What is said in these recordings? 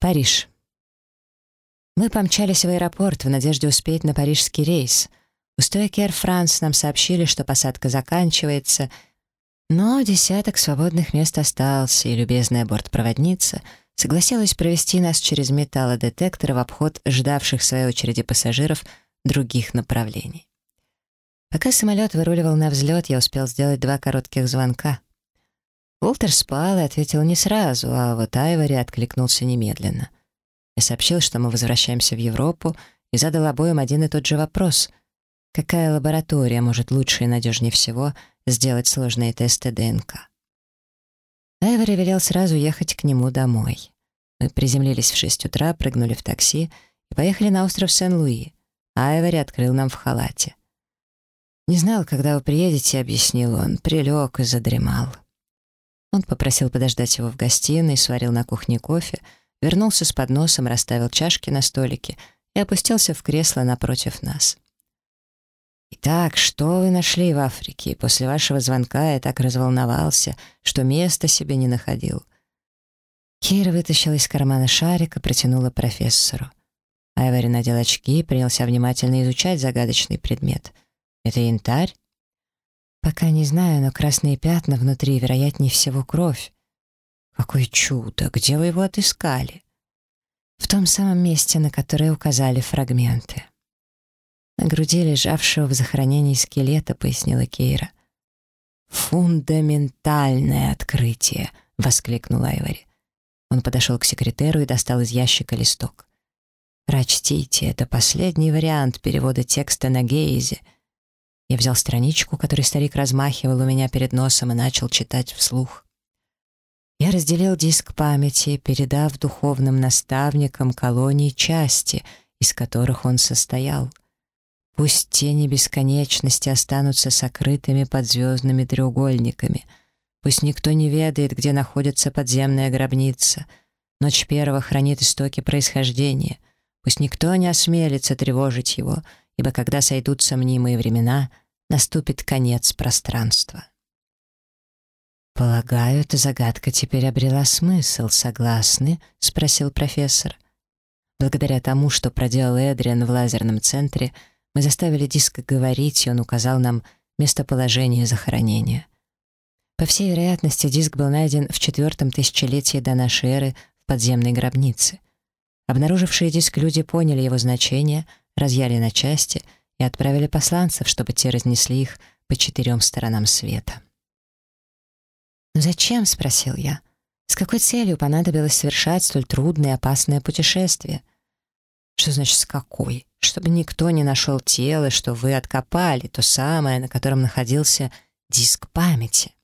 Париж. Мы помчались в аэропорт в надежде успеть на парижский рейс. У стойки Air France нам сообщили, что посадка заканчивается, но десяток свободных мест остался, и любезная бортпроводница согласилась провести нас через металлодетектор в обход ждавших своей очереди пассажиров других направлений. Пока самолет выруливал на взлет, я успел сделать два коротких звонка. Уолтер спал и ответил не сразу, а вот Айвори откликнулся немедленно. Я сообщил, что мы возвращаемся в Европу, и задал обоим один и тот же вопрос. Какая лаборатория может лучше и надежнее всего сделать сложные тесты ДНК? Айвори велел сразу ехать к нему домой. Мы приземлились в 6 утра, прыгнули в такси и поехали на остров Сен-Луи. Айвори открыл нам в халате. «Не знал, когда вы приедете», — объяснил он, прилег и задремал. Он попросил подождать его в гостиной, сварил на кухне кофе, вернулся с подносом, расставил чашки на столике и опустился в кресло напротив нас. «Итак, что вы нашли в Африке? После вашего звонка я так разволновался, что места себе не находил». Кира вытащила из кармана шарик и протянула профессору. Айвори надел очки и принялся внимательно изучать загадочный предмет. «Это янтарь?» «Пока не знаю, но красные пятна внутри, вероятнее всего, кровь». «Какое чудо! Где вы его отыскали?» «В том самом месте, на которое указали фрагменты». «На груди лежавшего в захоронении скелета», — пояснила Кейра. «Фундаментальное открытие!» — воскликнул Айвори. Он подошел к секретеру и достал из ящика листок. «Прочтите, это последний вариант перевода текста на Гейзе». Я взял страничку, которую старик размахивал у меня перед носом и начал читать вслух. Я разделил диск памяти, передав духовным наставникам колонии части, из которых он состоял. Пусть тени бесконечности останутся сокрытыми под звездными треугольниками. Пусть никто не ведает, где находится подземная гробница. Ночь первого хранит истоки происхождения. Пусть никто не осмелится тревожить его, ибо когда сойдутся мнимые времена, наступит конец пространства. «Полагаю, эта загадка теперь обрела смысл, согласны?» — спросил профессор. Благодаря тому, что проделал Эдриан в лазерном центре, мы заставили диск говорить, и он указал нам местоположение захоронения. По всей вероятности, диск был найден в четвертом тысячелетии до нашей эры в подземной гробнице. Обнаружившие диск люди поняли его значение, разъяли на части и отправили посланцев, чтобы те разнесли их по четырем сторонам света. «Но зачем?» — спросил я. «С какой целью понадобилось совершать столь трудное и опасное путешествие?» «Что значит «с какой?» «Чтобы никто не нашел тело, что вы откопали, то самое, на котором находился диск памяти».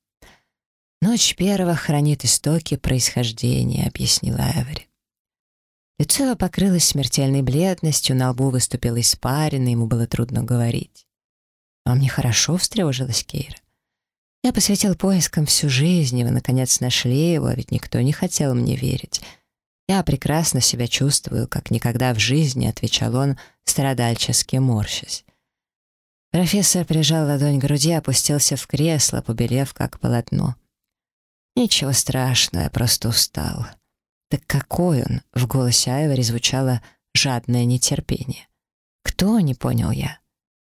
«Ночь первого хранит истоки происхождения», — объяснила Эвери. Лицо его покрылось смертельной бледностью, на лбу выступила испарина, ему было трудно говорить. «Вам нехорошо?» — встревожилась Кейра. Я посвятил поискам всю жизнь, и вы, наконец, нашли его, а ведь никто не хотел мне верить. Я прекрасно себя чувствую, как никогда в жизни, — отвечал он, страдальчески морщась. Профессор прижал ладонь к груди, опустился в кресло, побелев, как полотно. «Ничего страшного, я просто устал». «Так какой он?» — в голосе Айвори звучало жадное нетерпение. «Кто?» — не понял я.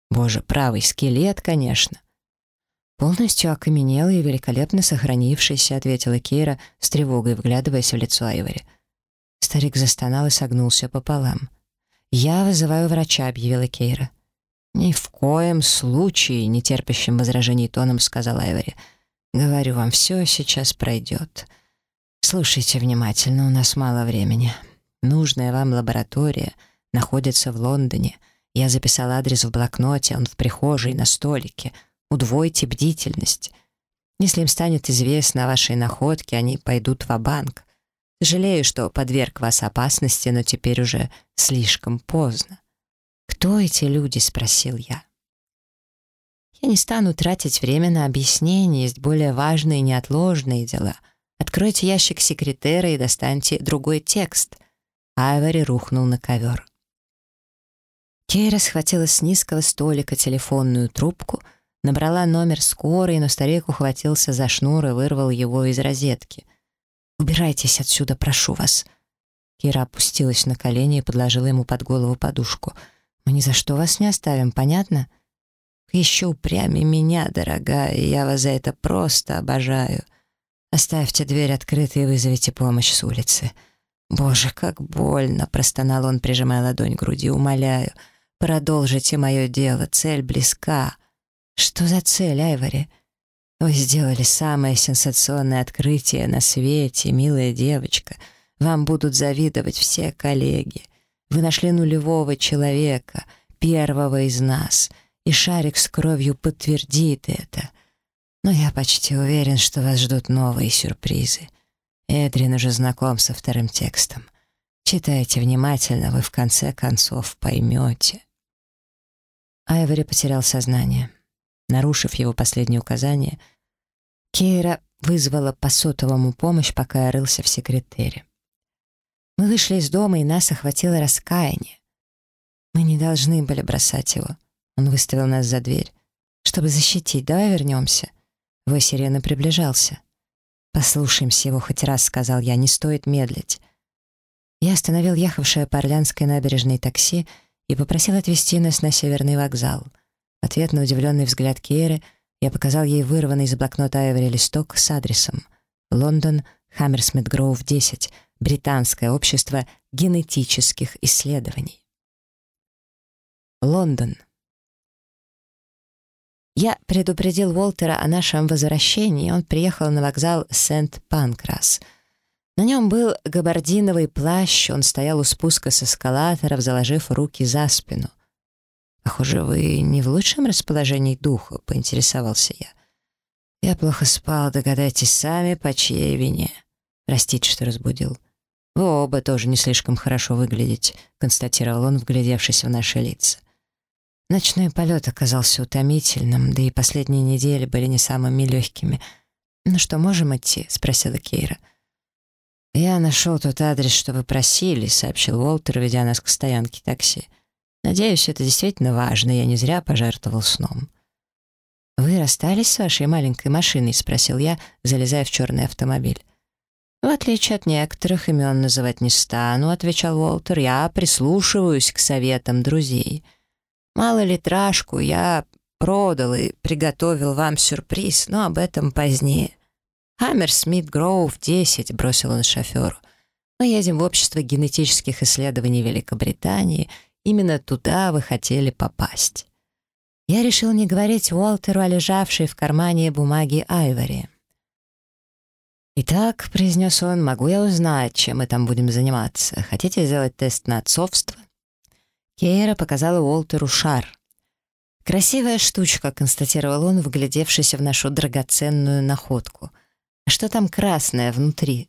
«Боже, правый скелет, конечно». «Полностью окаменелый и великолепно сохранившийся», — ответила Кейра, с тревогой вглядываясь в лицо Айвори. Старик застонал и согнулся пополам. «Я вызываю врача», — объявила Кейра. «Ни в коем случае», — нетерпящим возражений тоном сказал Айвори. «Говорю вам, все сейчас пройдет. Слушайте внимательно, у нас мало времени. Нужная вам лаборатория находится в Лондоне. Я записал адрес в блокноте, он в прихожей на столике — Удвойте бдительность. Если им станет известно о вашей находке, они пойдут в банк Жалею, что подверг вас опасности, но теперь уже слишком поздно. «Кто эти люди?» — спросил я. «Я не стану тратить время на объяснение, есть более важные и неотложные дела. Откройте ящик секретера и достаньте другой текст». Айвори рухнул на ковер. Кейра схватила с низкого столика телефонную трубку — Набрала номер скорой, но старик ухватился за шнур и вырвал его из розетки. «Убирайтесь отсюда, прошу вас». Кира опустилась на колени и подложила ему под голову подушку. «Мы ни за что вас не оставим, понятно?» «Еще упрямее меня, дорогая, я вас за это просто обожаю. Оставьте дверь открытой и вызовите помощь с улицы». «Боже, как больно!» — простонал он, прижимая ладонь к груди. «Умоляю, продолжите мое дело, цель близка». «Что за цель, Айвори?» «Вы сделали самое сенсационное открытие на свете, милая девочка. Вам будут завидовать все коллеги. Вы нашли нулевого человека, первого из нас, и шарик с кровью подтвердит это. Но я почти уверен, что вас ждут новые сюрпризы». Эдрин уже знаком со вторым текстом. Читайте внимательно, вы в конце концов поймете. Айвори потерял сознание. Нарушив его последнее указание, Кейра вызвала по сотовому помощь, пока я рылся в секретере. Мы вышли из дома, и нас охватило раскаяние. Мы не должны были бросать его. Он выставил нас за дверь. Чтобы защитить, давай вернемся. Вой сирены приближался. «Послушаемся его хоть раз», — сказал я, — «не стоит медлить». Я остановил ехавшее по Орлянской набережной такси и попросил отвезти нас на Северный вокзал. В ответ на удивленный взгляд Кейры я показал ей вырванный из блокнота Айвори листок с адресом «Лондон, Хаммерсмит Гроув, 10, Британское общество генетических исследований». Лондон. Я предупредил Уолтера о нашем возвращении, он приехал на вокзал Сент-Панкрас. На нем был габардиновый плащ, он стоял у спуска с эскалаторов, заложив руки за спину. «Похоже, вы не в лучшем расположении духа», — поинтересовался я. «Я плохо спал, догадайтесь сами, по чьей вине. Простите, что разбудил. Вы оба тоже не слишком хорошо выглядите», — констатировал он, вглядевшись в наши лица. Ночной полет оказался утомительным, да и последние недели были не самыми легкими. «Ну что, можем идти?» — спросила Кейра. «Я нашел тот адрес, что вы просили», — сообщил Уолтер, ведя нас к стоянке такси. «Надеюсь, это действительно важно, я не зря пожертвовал сном». «Вы расстались с вашей маленькой машиной?» — спросил я, залезая в черный автомобиль. «В отличие от некоторых, имен называть не стану», — отвечал Уолтер. «Я прислушиваюсь к советам друзей». Малолитражку я продал и приготовил вам сюрприз, но об этом позднее. Хаммерсмит Гроув 10, бросил он шоферу. Мы едем в общество генетических исследований Великобритании. Именно туда вы хотели попасть. Я решил не говорить Уолтеру о лежавшей в кармане бумаге Айвори. «Итак», — произнес он, — «могу я узнать, чем мы там будем заниматься? Хотите сделать тест на отцовство?» Кейра показала Уолтеру шар. «Красивая штучка», — констатировал он, вглядевшись в нашу драгоценную находку. «А что там красное внутри?»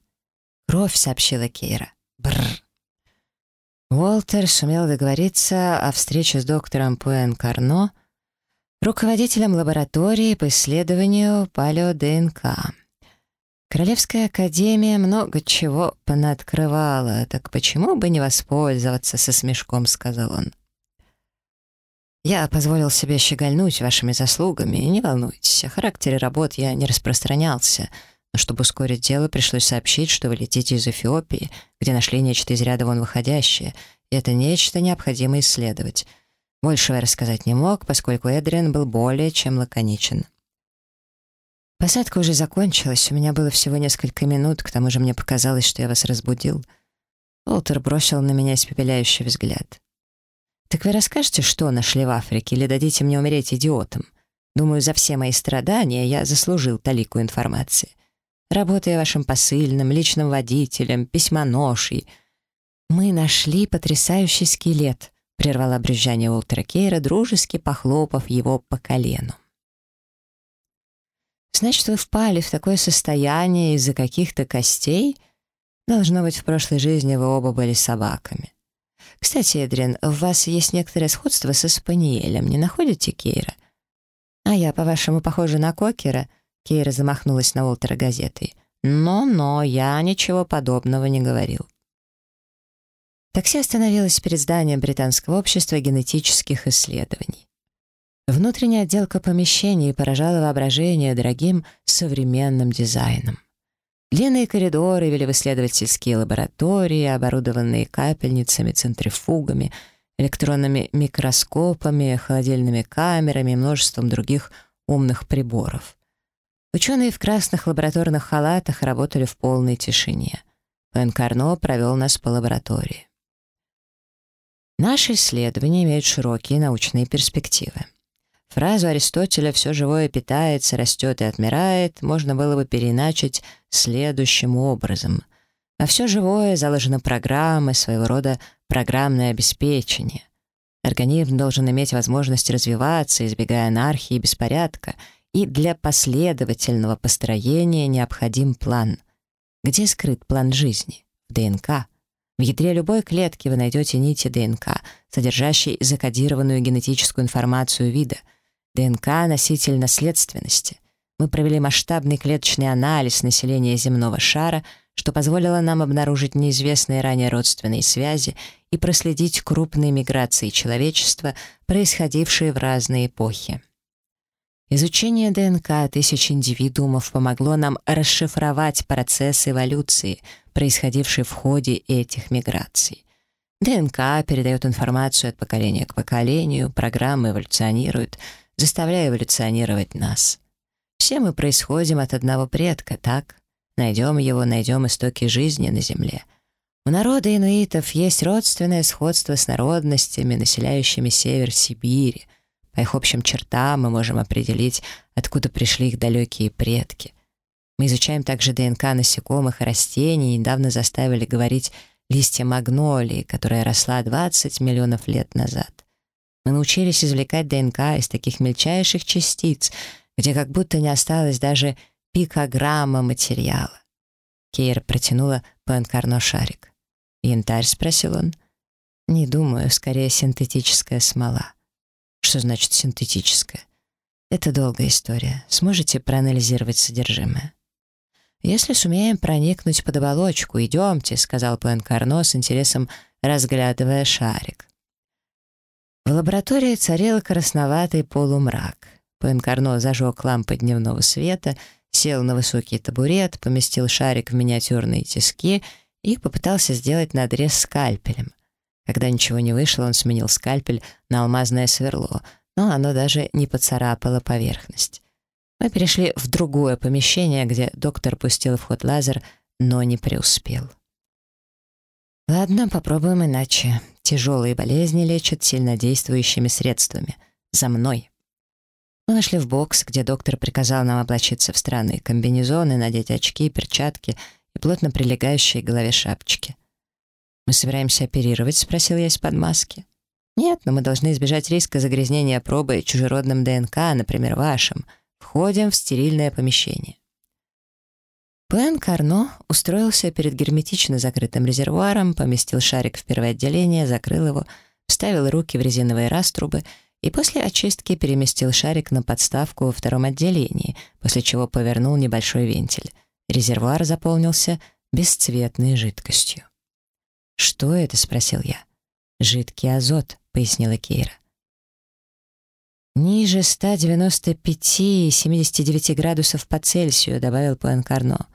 «Кровь», — сообщила Кейра. «Бррр». Уолтер сумел договориться о встрече с доктором Пуэн Карно, руководителем лаборатории по исследованию палео-ДНК. Королевская академия много чего понаоткрывала, так почему бы не воспользоваться со смешком, сказал он. Я позволил себе щегольнуть вашими заслугами, не волнуйтесь, о характере работ я не распространялся, но чтобы ускорить дело, пришлось сообщить, что вы летите из Эфиопии, где нашли нечто из ряда вон выходящее, и это нечто необходимо исследовать. Большего я рассказать не мог, поскольку Эдриан был более чем лаконичен. Посадка уже закончилась, у меня было всего несколько минут, к тому же мне показалось, что я вас разбудил. Уолтер бросил на меня испепеляющий взгляд. «Так вы расскажете, что нашли в Африке, или дадите мне умереть идиотом? Думаю, за все мои страдания я заслужил талику информации. Работая вашим посыльным, личным водителем, письмоношей. Мы нашли потрясающий скелет», — прервала брюзжание Уолтера Кейра, дружески похлопав его по колену. Значит, вы впали в такое состояние из-за каких-то костей? Должно быть, в прошлой жизни вы оба были собаками. Кстати, Эдрин, у вас есть некоторое сходство со Спаниелем, не находите, Кейра? А я, по-вашему, похожа на Кокера? Кейра замахнулась на Уолтера газетой. Но-но, я ничего подобного не говорил. Такси остановилось перед зданием Британского общества генетических исследований. Внутренняя отделка помещений поражала воображение дорогим современным дизайном. Длинные коридоры вели в исследовательские лаборатории, оборудованные капельницами, центрифугами, электронными микроскопами, холодильными камерами и множеством других умных приборов. Ученые в красных лабораторных халатах работали в полной тишине. Пен Карно провел нас по лаборатории. Наши исследования имеют широкие научные перспективы. Фразу Аристотеля «все живое питается, растет и отмирает» можно было бы переначить следующим образом. На все живое заложена программа, своего рода программное обеспечение. Организм должен иметь возможность развиваться, избегая анархии и беспорядка, и для последовательного построения необходим план. Где скрыт план жизни? В ДНК. В ядре любой клетки вы найдете нити ДНК, содержащие закодированную генетическую информацию вида. ДНК — носитель наследственности. Мы провели масштабный клеточный анализ населения земного шара, что позволило нам обнаружить неизвестные ранее родственные связи и проследить крупные миграции человечества, происходившие в разные эпохи. Изучение ДНК тысяч индивидуумов помогло нам расшифровать процесс эволюции, происходивший в ходе этих миграций. ДНК передает информацию от поколения к поколению, программы эволюционируют, заставляя эволюционировать нас. Все мы происходим от одного предка, так? Найдем его, найдем истоки жизни на Земле. У народа инуитов есть родственное сходство с народностями, населяющими север Сибири — по их общим чертам мы можем определить, откуда пришли их далекие предки. Мы изучаем также ДНК насекомых и растений и недавно заставили говорить листья магнолии, которая росла 20 миллионов лет назад. Мы научились извлекать ДНК из таких мельчайших частиц, где как будто не осталось даже пикограмма материала. Кейр протянула Пуэнкарно шарик. «Янтарь?» — спросил он. «Не думаю, скорее синтетическая смола». Что значит синтетическое? Это долгая история. Сможете проанализировать содержимое? «Если сумеем проникнуть под оболочку, идемте», — сказал Пуэнкарно с интересом, разглядывая шарик. В лаборатории царил красноватый полумрак. Пуэнкарно зажег лампы дневного света, сел на высокий табурет, поместил шарик в миниатюрные тиски и попытался сделать надрез скальпелем. Когда ничего не вышло, он сменил скальпель на алмазное сверло, но оно даже не поцарапало поверхность. Мы перешли в другое помещение, где доктор пустил в ход лазер, но не преуспел. Ладно, попробуем иначе. Тяжелые болезни лечат сильнодействующими средствами. За мной. Мы вошли в бокс, где доктор приказал нам облачиться в странные комбинезоны, надеть очки, перчатки и плотно прилегающие к голове шапочки. «Мы собираемся оперировать?» — спросил я из-под маски. «Нет, но мы должны избежать риска загрязнения пробы чужеродным ДНК, например, вашим. Входим в стерильное помещение». Пен Карно устроился перед герметично закрытым резервуаром, поместил шарик в первое отделение, закрыл его, вставил руки в резиновые раструбы и после очистки переместил шарик на подставку во втором отделении, после чего повернул небольшой вентиль. Резервуар заполнился бесцветной жидкостью. «Что это?» — спросил я. «Жидкий азот», — пояснила Кейра. «Ниже 195-79 градусов по Цельсию», — добавил Пуэнкарно.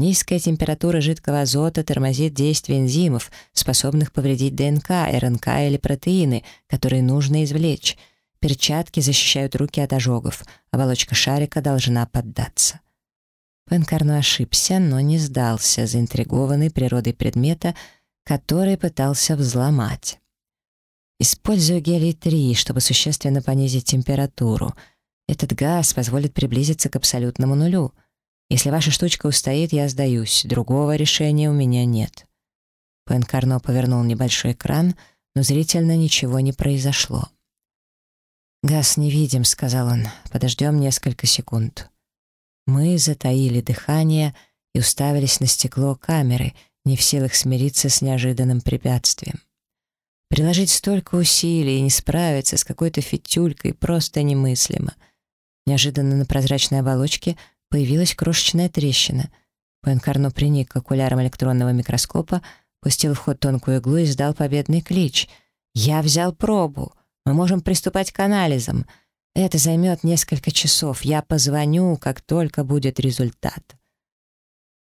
«Низкая температура жидкого азота тормозит действие энзимов, способных повредить ДНК, РНК или протеины, которые нужно извлечь. Перчатки защищают руки от ожогов. Оболочка шарика должна поддаться». Пуэнкарно ошибся, но не сдался, заинтригованный природой предмета — который пытался взломать. Использую гелий-3, чтобы существенно понизить температуру. Этот газ позволит приблизиться к абсолютному нулю. Если ваша штучка устоит, я сдаюсь. Другого решения у меня нет. Пенкарно повернул небольшой экран, но зрительно ничего не произошло. «Газ не видим», — сказал он. «Подождем несколько секунд». Мы затаили дыхание и уставились на стекло камеры — не в силах смириться с неожиданным препятствием. Приложить столько усилий и не справиться с какой-то фитюлькой просто немыслимо. Неожиданно на прозрачной оболочке появилась крошечная трещина. Пуэнкарно приник к окулярам электронного микроскопа, пустил в ход тонкую иглу и сдал победный клич. «Я взял пробу! Мы можем приступать к анализам!» Это займет несколько часов. Я позвоню, как только будет результат.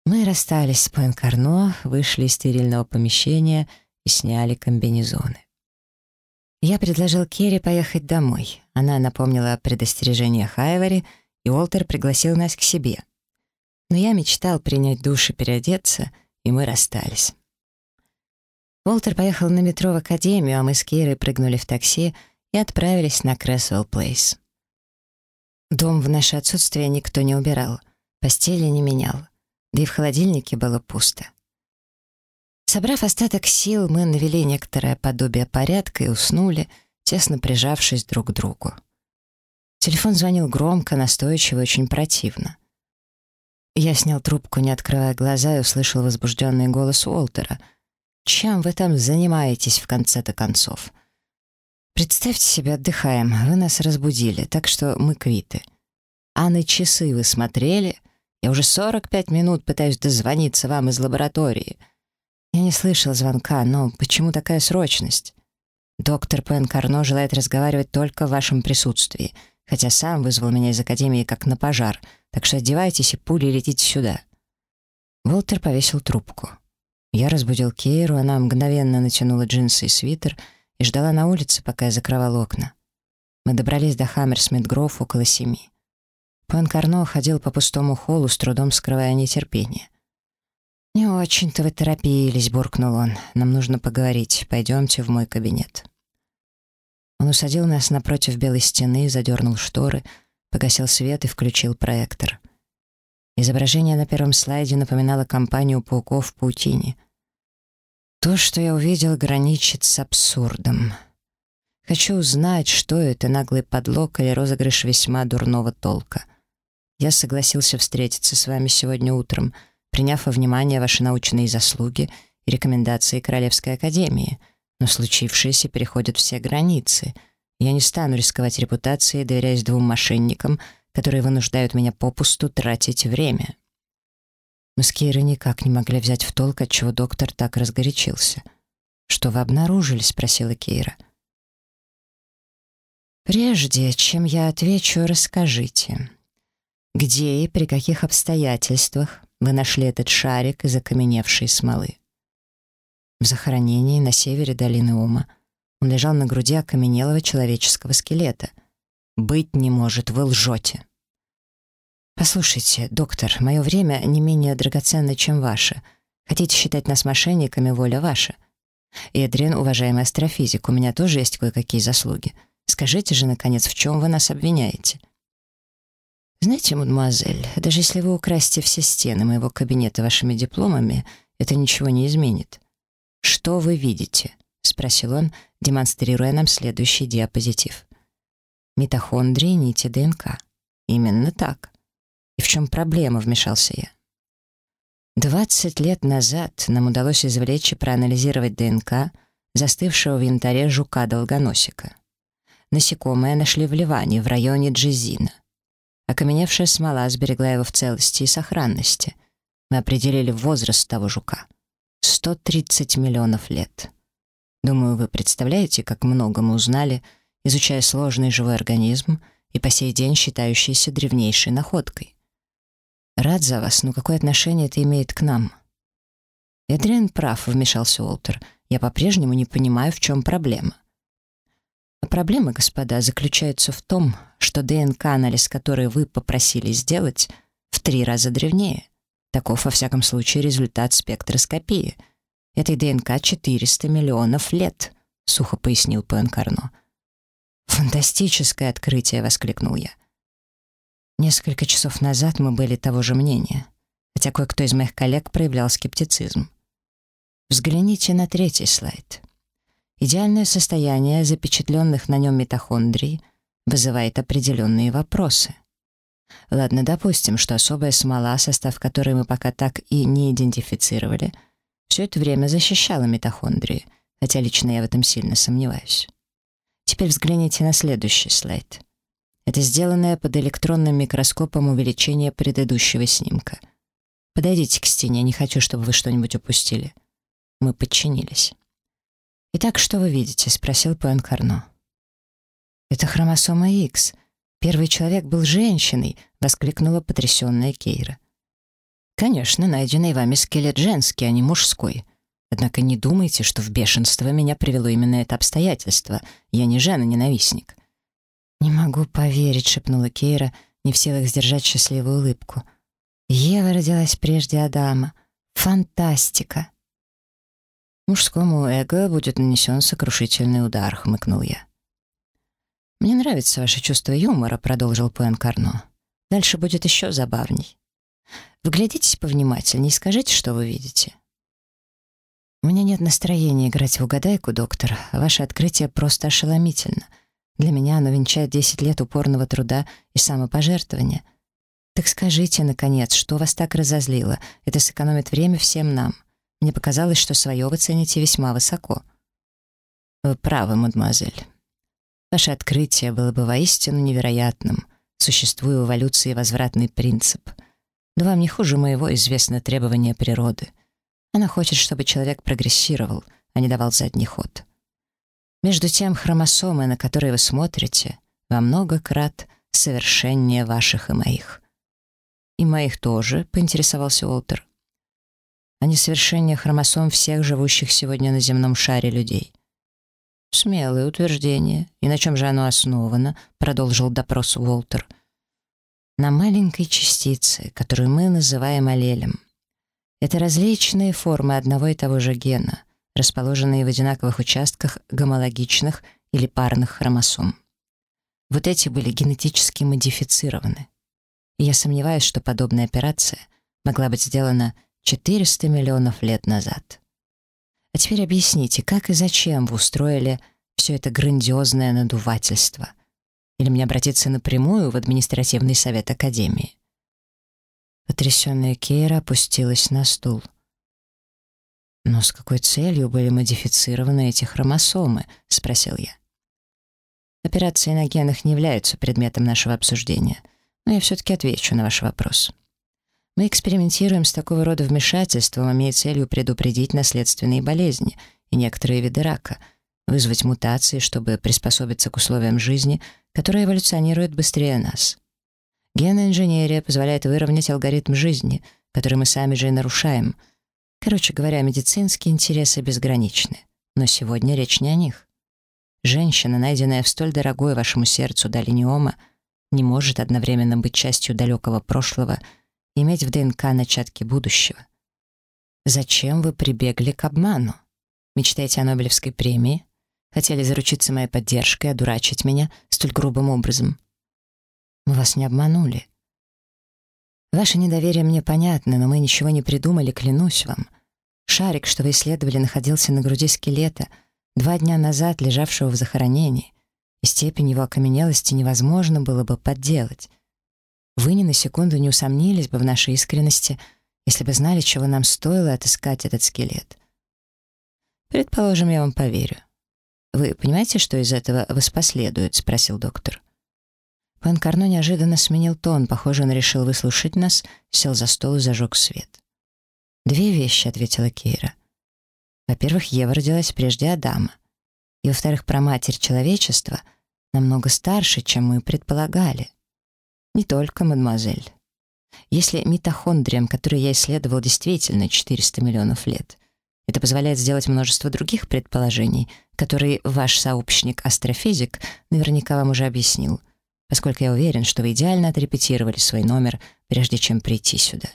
Мы расстались с Пуэнкарно, вышли из стерильного помещения и сняли комбинезоны. Я предложил Керри поехать домой. Она напомнила о предостережениях Айвори, и Уолтер пригласил нас к себе. Но я мечтал принять душ и переодеться, и мы расстались. Уолтер поехал на метро в академию, а мы с Керри прыгнули в такси и отправились на Крэсвелл Плейс. Дом в наше отсутствие никто не убирал, постели не менял да и в холодильнике было пусто. Собрав остаток сил, мы навели некоторое подобие порядка и уснули, тесно прижавшись друг к другу. Телефон звонил громко, настойчиво и очень противно. Я снял трубку, не открывая глаза, и услышал возбужденный голос Уолтера. «Чем вы там занимаетесь в конце-то концов?» «Представьте себе, отдыхаем. Вы нас разбудили, так что мы квиты. А на часы вы смотрели?» Я уже 45 минут пытаюсь дозвониться вам из лаборатории. Я не слышал звонка, но почему такая срочность? Доктор Пен Карно желает разговаривать только в вашем присутствии, хотя сам вызвал меня из академии как на пожар, так что одевайтесь и пулей летите сюда». Волтер повесил трубку. Я разбудил Кейру, она мгновенно натянула джинсы и свитер и ждала на улице, пока я закрывал окна. Мы добрались до Хаммерсмит-Гроф около семи. Пан Карно ходил по пустому холлу, с трудом скрывая нетерпение. «Не очень-то вы торопились», — буркнул он. «Нам нужно поговорить. Пойдемте в мой кабинет». Он усадил нас напротив белой стены, задернул шторы, погасил свет и включил проектор. Изображение на первом слайде напоминало компанию пауков в паутине. То, что я увидел, граничит с абсурдом. Хочу узнать, что это, наглый подлог или розыгрыш весьма дурного толка. Я согласился встретиться с вами сегодня утром, приняв во внимание ваши научные заслуги и рекомендации Королевской Академии, но случившееся переходит все границы. Я не стану рисковать репутацией, доверяясь двум мошенникам, которые вынуждают меня попусту тратить время. Мы с Кейрой никак не могли взять в толк, отчего доктор так разгорячился. «Что вы обнаружили?» — спросила Кейра. «Прежде чем я отвечу, расскажите, где и при каких обстоятельствах вы нашли этот шарик из окаменевшей смолы? В захоронении на севере долины Ума он лежал на груди окаменелого человеческого скелета. «Быть не может, вы лжете!» «Послушайте, доктор, мое время не менее драгоценно, чем ваше. Хотите считать нас мошенниками, воля ваша. Эдрин, уважаемый астрофизик, у меня тоже есть кое-какие заслуги. Скажите же, наконец, в чем вы нас обвиняете?» «Знаете, мадемуазель, даже если вы украсите все стены моего кабинета вашими дипломами, это ничего не изменит». «Что вы видите?» — спросил он, демонстрируя нам следующий диапозитив. «Митохондрии нити ДНК». «Именно так». «И в чем проблема?» — вмешался я. Двадцать лет назад нам удалось извлечь и проанализировать ДНК застывшего в янтаре жука-долгоносика. Насекомое нашли в Ливане, в районе Джезина. Окаменевшая смола сберегла его в целости и сохранности. Мы определили возраст того жука. 130 миллионов лет. Думаю, вы представляете, как много мы узнали, изучая сложный живой организм и по сей день считающийся древнейшей находкой. Рад за вас, но какое отношение это имеет к нам? Эдриан прав, вмешался Уолтер. Я по-прежнему не понимаю, в чем проблема. Проблема, господа, заключается в том, что ДНК-анализ, который вы попросили сделать, в три раза древнее. Таков, во всяком случае, результат спектроскопии. Этой ДНК 400 миллионов лет, сухо пояснил Пен Карно. «Фантастическое открытие!» — воскликнул я. Несколько часов назад мы были того же мнения, хотя кое-кто из моих коллег проявлял скептицизм. Взгляните на третий слайд. Идеальное состояние запечатленных на нем митохондрий вызывает определенные вопросы. Ладно, допустим, что особая смола, состав которой мы пока так и не идентифицировали, все это время защищала митохондрии, хотя лично я в этом сильно сомневаюсь. Теперь взгляните на следующий слайд. Это сделанное под электронным микроскопом увеличение предыдущего снимка. Подойдите к стене, не хочу, чтобы вы что-нибудь упустили. Мы подчинились. «Итак, что вы видите?» — спросил Пуэн Карно. «Это хромосома X. Первый человек был женщиной», — воскликнула потрясенная Кейра. Конечно, найденный вами скелет женский, а не мужской. Однако не думайте, что в бешенство меня привело именно это обстоятельство. Я не жена-ненавистник. «Не могу поверить», — шепнула Кейра, не в силах сдержать счастливую улыбку. «Ева родилась прежде Адама. Фантастика!» «Мужскому эго будет нанесен сокрушительный удар», — хмыкнул я. «Мне нравится ваше чувство юмора», — продолжил Пуэн Карно. «Дальше будет еще забавней. Вглядитесь повнимательнее и скажите, что вы видите». «У меня нет настроения играть в угадайку, доктор. Ваше открытие просто ошеломительно. Для меня оно венчает 10 лет упорного труда и самопожертвования. Так скажите, наконец, что вас так разозлило? Это сэкономит время всем нам». Мне показалось, что свое вы цените весьма высоко. Вы правы, мадемуазель. Ваше открытие было бы воистину невероятным. Существует в эволюции возвратный принцип. Но вам не хуже моего известно требование природы. Она хочет, чтобы человек прогрессировал, а не давал задний ход. Между тем, хромосомы, на которые вы смотрите, во много крат совершеннее ваших и моих. «И моих тоже», — поинтересовался Уолтер а несовершение хромосом всех живущих сегодня на земном шаре людей. «Смелое утверждение. И на чем же оно основано?» — продолжил допрос Уолтер. «На маленькой частице, которую мы называем аллелем. Это различные формы одного и того же гена, расположенные в одинаковых участках гомологичных или парных хромосом. Вот эти были генетически модифицированы. И я сомневаюсь, что подобная операция могла быть сделана 400 миллионов лет назад. А теперь объясните, как и зачем вы устроили все это грандиозное надувательство? Или мне обратиться напрямую в административный совет Академии? Потрясенная Кейра опустилась на стул. «Но с какой целью были модифицированы эти хромосомы?» — спросил я. Операции на генах не являются предметом нашего обсуждения, но я все-таки отвечу на ваш вопрос. Мы экспериментируем с такого рода вмешательством, имея целью предупредить наследственные болезни и некоторые виды рака, вызвать мутации, чтобы приспособиться к условиям жизни, которые эволюционируют быстрее нас. Генная инженерия позволяет выровнять алгоритм жизни, который мы сами же и нарушаем. Короче говоря, медицинские интересы безграничны. Но сегодня речь не о них. Женщина, найденная в столь дорогой вашему сердцу долиниома, не может одновременно быть частью далекого прошлого — иметь в ДНК начатки будущего. Зачем вы прибегли к обману? Мечтаете о Нобелевской премии? Хотели заручиться моей поддержкой, одурачить меня столь грубым образом? Мы вас не обманули. Ваше недоверие мне понятно, но мы ничего не придумали, клянусь вам. Шарик, что вы исследовали, находился на груди скелета, два дня назад лежавшего в захоронении, и степень его окаменелости невозможно было бы подделать. Вы ни на секунду не усомнились бы в нашей искренности, если бы знали, чего нам стоило отыскать этот скелет. Предположим, я вам поверю. Вы понимаете, что из этого воспоследует? спросил доктор. Пан Карно неожиданно сменил тон, похоже, он решил выслушать нас, сел за стол и зажег свет. «Две вещи», — ответила Кейра. «Во-первых, Ева родилась прежде Адама. И, во-вторых, про матерь человечества намного старше, чем мы предполагали. Не только, мадемуазель. Если митохондриям, которые я исследовал, действительно 400 миллионов лет, это позволяет сделать множество других предположений, которые ваш сообщник-астрофизик наверняка вам уже объяснил, поскольку я уверен, что вы идеально отрепетировали свой номер, прежде чем прийти сюда.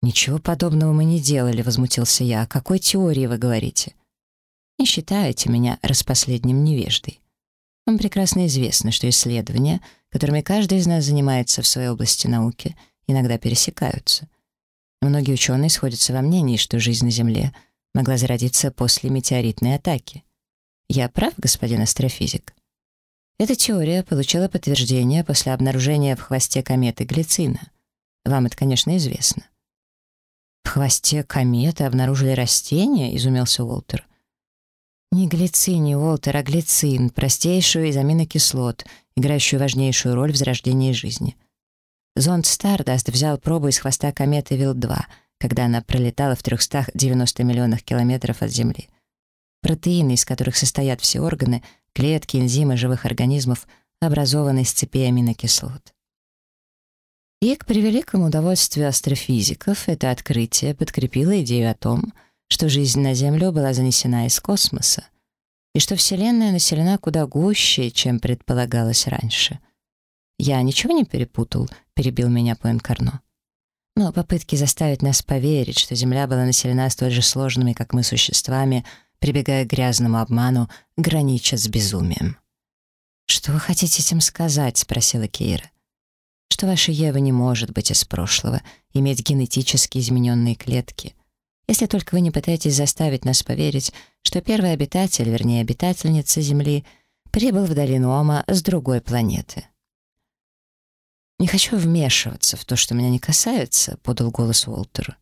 «Ничего подобного мы не делали», — возмутился я. «О какой теории вы говорите?» «Не считайте меня распоследним невеждой. Вам прекрасно известно, что исследования — которыми каждый из нас занимается в своей области науки, иногда пересекаются. Многие ученые сходятся во мнении, что жизнь на Земле могла зародиться после метеоритной атаки. Я прав, господин астрофизик? Эта теория получила подтверждение после обнаружения в хвосте кометы глицина. Вам это, конечно, известно. «В хвосте кометы обнаружили растение?» — изумился Уолтер. «Не глицин, Уолтер, а глицин, простейшую из аминокислот, играющую важнейшую роль в зарождении жизни. Зонд Стардаст взял пробу из хвоста кометы Вилд-2, когда она пролетала в 390 миллионах километров от Земли. Протеины, из которых состоят все органы, клетки, энзимы живых организмов, образованы из цепи аминокислот. И к превеликому удовольствию астрофизиков это открытие подкрепило идею о том, что жизнь на Землю была занесена из космоса, и что Вселенная населена куда гуще, чем предполагалось раньше. «Я ничего не перепутал», — перебил меня Пуэнкарно. Но попытки заставить нас поверить, что Земля была населена столь же сложными, как мы, существами, прибегая к грязному обману, граничат с безумием. «Что вы хотите этим сказать?» — спросила Кейра что ваша Ева не может быть из прошлого, иметь генетически измененные клетки. Если только вы не пытаетесь заставить нас поверить, что первый обитатель, вернее обитательница Земли, прибыл в долину Ома с другой планеты. «Не хочу вмешиваться в то, что меня не касается», — подал голос Уолтеру.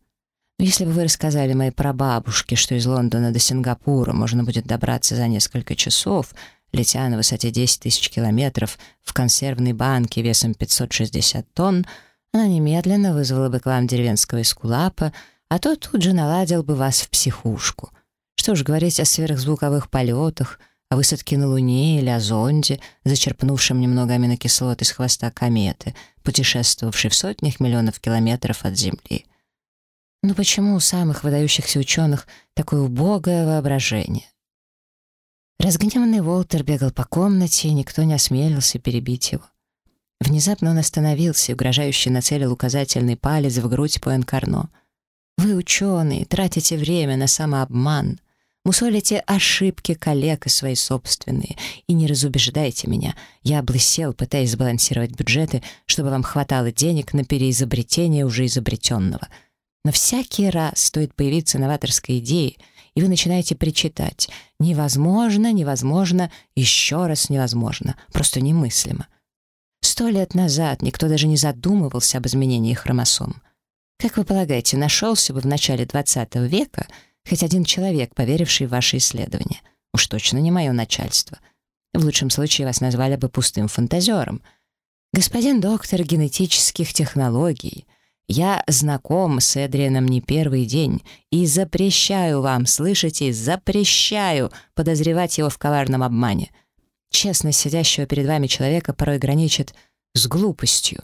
«Но если бы вы рассказали моей прабабушке, что из Лондона до Сингапура можно будет добраться за несколько часов, летя на высоте 10 тысяч километров в консервной банке весом 560 тонн, она немедленно вызвала бы к вам деревенского эскулапа, а то тут же наладил бы вас в психушку. Что ж говорить о сверхзвуковых полетах, о высадке на Луне или о зонде, зачерпнувшем немного аминокислот из хвоста кометы, путешествовавшей в сотнях миллионов километров от Земли. Но почему у самых выдающихся ученых такое убогое воображение? Разгневанный Уолтер бегал по комнате, и никто не осмелился перебить его. Внезапно он остановился и угрожающе нацелил указательный палец в грудь Пуэнкарно. «Вы, ученые, тратите время на самообман, мусолите ошибки коллег и свои собственные, и не разубеждайте меня. Я облысел, пытаясь сбалансировать бюджеты, чтобы вам хватало денег на переизобретение уже изобретенного. Но всякий раз стоит появиться новаторской идеей — и вы начинаете причитать «невозможно, невозможно, еще раз невозможно, просто немыслимо». Сто лет назад никто даже не задумывался об изменении хромосом. Как вы полагаете, нашелся бы в начале 20 века хоть один человек, поверивший в ваши исследования? Уж точно не мое начальство. В лучшем случае вас назвали бы пустым фантазером. Господин доктор генетических технологий — я знаком с Эдрианом не первый день и запрещаю вам, слышите, запрещаю подозревать его в коварном обмане. Честность сидящего перед вами человека порой граничит с глупостью.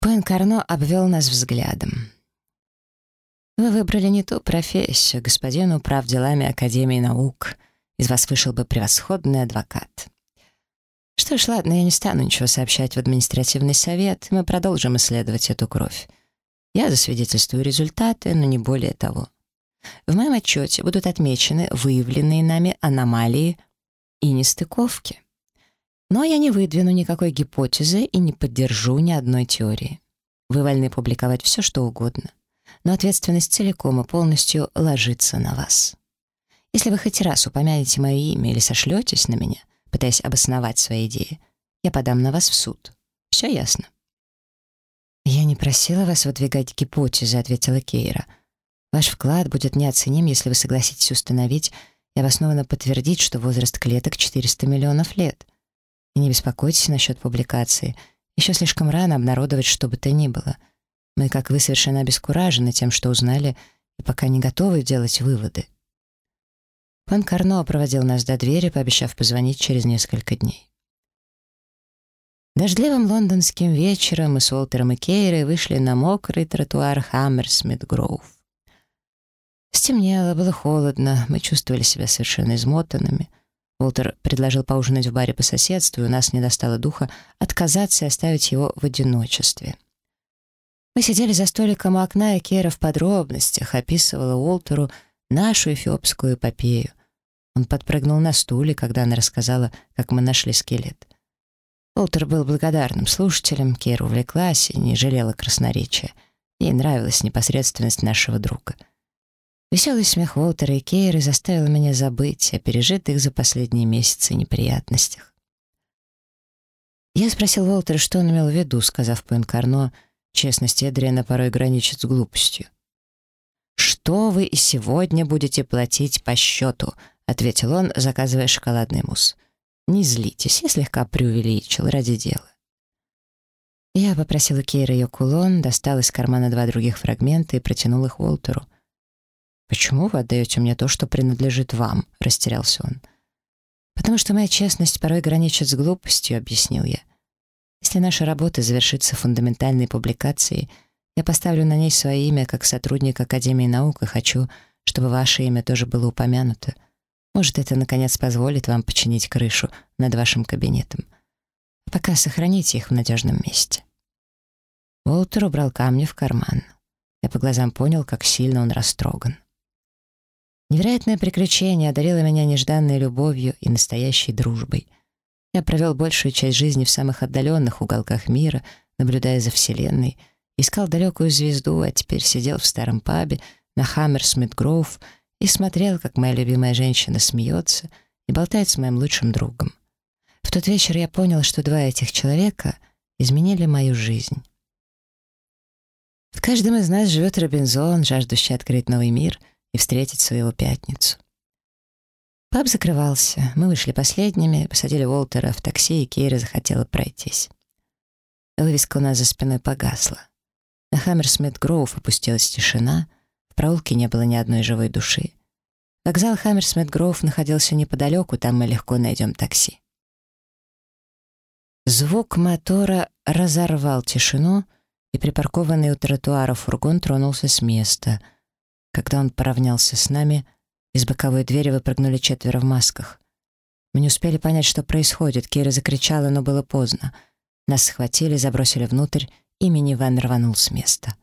Пуэнкарно обвел нас взглядом. «Вы выбрали не ту профессию, господин управ делами Академии наук. Из вас вышел бы превосходный адвокат». Что ж, ладно, я не стану ничего сообщать в административный совет, мы продолжим исследовать эту кровь. Я засвидетельствую результаты, но не более того. В моем отчете будут отмечены выявленные нами аномалии и нестыковки. Но я не выдвину никакой гипотезы и не поддержу ни одной теории. Вы вольны публиковать все, что угодно, но ответственность целиком и полностью ложится на вас. Если вы хоть раз упомянете мое имя или сошлетесь на меня, пытаясь обосновать свои идеи. Я подам на вас в суд. Все ясно?» «Я не просила вас выдвигать гипотезы», — ответила Кейра. «Ваш вклад будет неоценим, если вы согласитесь установить и обоснованно подтвердить, что возраст клеток 400 миллионов лет. И не беспокойтесь насчет публикации. Еще слишком рано обнародовать что бы то ни было. Мы, как вы, совершенно обескуражены тем, что узнали, и пока не готовы делать выводы». Пан Карно проводил нас до двери, пообещав позвонить через несколько дней. Дождливым лондонским вечером мы с Уолтером и Кейрой вышли на мокрый тротуар Хаммерсмит-Гроув. Стемнело, было холодно, мы чувствовали себя совершенно измотанными. Уолтер предложил поужинать в баре по соседству, и у нас не достало духа отказаться и оставить его в одиночестве. Мы сидели за столиком у окна, и Кейра в подробностях описывала Уолтеру нашу эфиопскую эпопею. Он подпрыгнул на стуле, когда она рассказала, как мы нашли скелет. Уолтер был благодарным слушателем, Кейра увлеклась и не жалела красноречия. Ей нравилась непосредственность нашего друга. Веселый смех Уолтера и Кейры заставил меня забыть о пережитых за последние месяцы неприятностях. Я спросил Уолтера, что он имел в виду, сказав Пуэнкарно, честность Эдриана порой граничит с глупостью. «Что вы и сегодня будете платить по счету?» ответил он, заказывая шоколадный мусс. «Не злитесь, я слегка преувеличил ради дела». Я попросила Кейра ее кулон, достал из кармана два других фрагмента и протянул их Уолтеру. «Почему вы отдаете мне то, что принадлежит вам?» — растерялся он. «Потому что моя честность порой граничит с глупостью», — объяснил я. Если наша работа завершится фундаментальной публикацией, я поставлю на ней свое имя как сотрудник Академии наук и хочу, чтобы ваше имя тоже было упомянуто. Может, это, наконец, позволит вам починить крышу над вашим кабинетом. А пока сохраните их в надежном месте. Уолтер убрал камни в карман. Я по глазам понял, как сильно он растроган. Невероятное приключение одарило меня нежданной любовью и настоящей дружбой. Я провел большую часть жизни в самых отдаленных уголках мира, наблюдая за Вселенной, искал далекую звезду, а теперь сидел в старом пабе на Хаммерсмит Гроув и смотрел, как моя любимая женщина смеется и болтает с моим лучшим другом. В тот вечер я понял, что два этих человека изменили мою жизнь. В каждом из нас живет Робинзон, жаждущий открыть новый мир — и встретить своего пятницу. Паб закрывался. Мы вышли последними, посадили Уолтера в такси, и Кейра захотела пройтись. Вывеска у нас за спиной погасла. На Хаммерсмит Гроув опустилась тишина, в проулке не было ни одной живой души. Вокзал Хаммерсмит Гроув находился неподалеку, там мы легко найдем такси. Звук мотора разорвал тишину, и припаркованный у тротуара фургон тронулся с места — когда он поравнялся с нами, из боковой двери выпрыгнули четверо в масках. Мы не успели понять, что происходит. Кира закричала, но было поздно. Нас схватили, забросили внутрь, и минивэн рванул с места.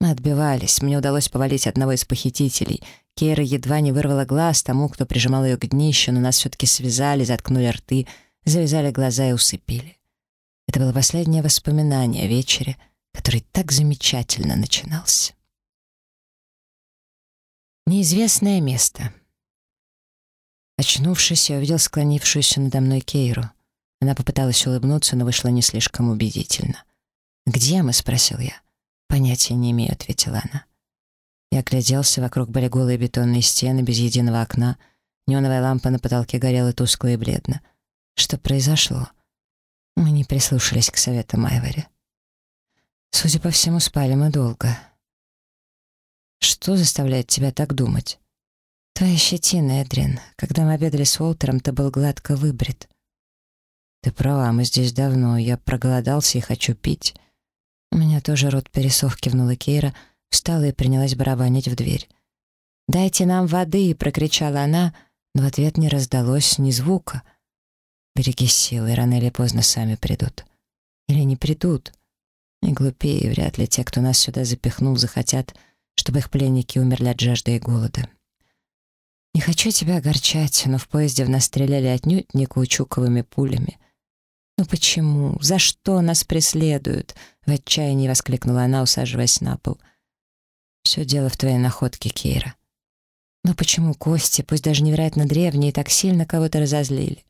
Мы отбивались, мне удалось повалить одного из похитителей. Кейра едва не вырвала глаз тому, кто прижимал ее к днищу, но нас все-таки связали, заткнули рты, завязали глаза и усыпили. Это было последнее воспоминание о вечере, который так замечательно начинался. Неизвестное место. Очнувшись, я увидел склонившуюся надо мной Кейру. Она попыталась улыбнуться, но вышла не слишком убедительно. «Где мы?» — спросил я. «Понятия не имею», — ответила она. Я огляделся, вокруг были голые бетонные стены, без единого окна. Неоновая лампа на потолке горела тускло и бледно. Что произошло? Мы не прислушались к советам Айвори. Судя по всему, спали мы долго. Что заставляет тебя так думать? Твоя щетина, Эдрин. Когда мы обедали с Уолтером, ты был гладко выбрит. Ты права, мы здесь давно. Я проголодался и хочу пить. У меня тоже рот пересох, кивнула Кейра, встала и принялась барабанить в дверь. «Дайте нам воды!» — прокричала она, но в ответ не раздалось ни звука. «Береги силы, рано или поздно сами придут. Или не придут. Не глупее, вряд ли те, кто нас сюда запихнул, захотят чтобы их пленники умерли от жажды и голода. Не хочу тебя огорчать, но в поезде в нас стреляли отнюдь не каучуковыми пулями. «Ну почему? За что нас преследуют?» — в отчаянии воскликнула она, усаживаясь на пол. «Все дело в твоей находке, Кейра. Но почему кости, пусть даже невероятно древние, так сильно кого-то разозлили?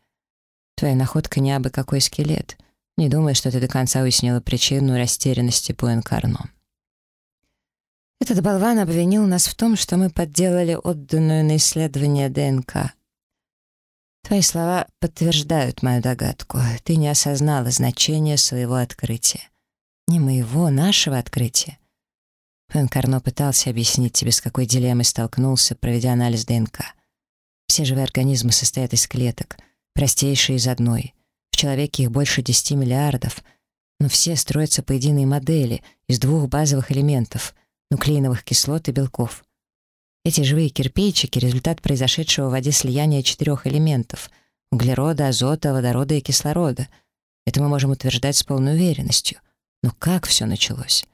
Твоя находка не абы какой скелет. Не думай, что ты до конца уяснила причину растерянности Пуэнкарно». Этот болван обвинил нас в том, что мы подделали отданную на исследование ДНК. Твои слова подтверждают мою догадку. Ты не осознала значение своего открытия. Не моего, нашего открытия. Пенкарно пытался объяснить тебе, с какой дилеммой столкнулся, проведя анализ ДНК. Все живые организмы состоят из клеток, простейшие из одной. В человеке их больше 10 миллиардов, но все строятся по единой модели из двух базовых элементов нуклеиновых кислот и белков. Эти живые кирпичики — результат произошедшего в воде слияния четырех элементов — углерода, азота, водорода и кислорода. Это мы можем утверждать с полной уверенностью. Но как все началось?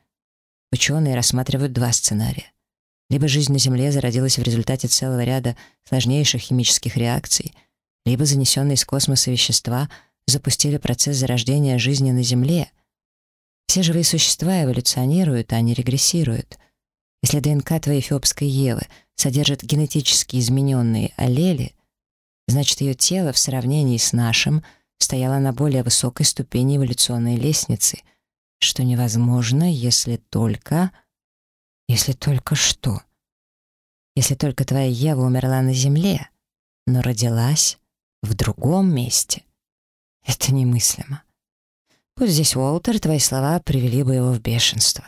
Ученые рассматривают два сценария. Либо жизнь на Земле зародилась в результате целого ряда сложнейших химических реакций, либо занесенные из космоса вещества запустили процесс зарождения жизни на Земле. Все живые существа эволюционируют, а не регрессируют — если ДНК твоей эфиопской Евы содержит генетически измененные аллели, значит ее тело в сравнении с нашим стояло на более высокой ступени эволюционной лестницы, что невозможно, если только... Если только что? Если только твоя Ева умерла на Земле, но родилась в другом месте. Это немыслимо. Пусть здесь Уолтер, твои слова привели бы его в бешенство.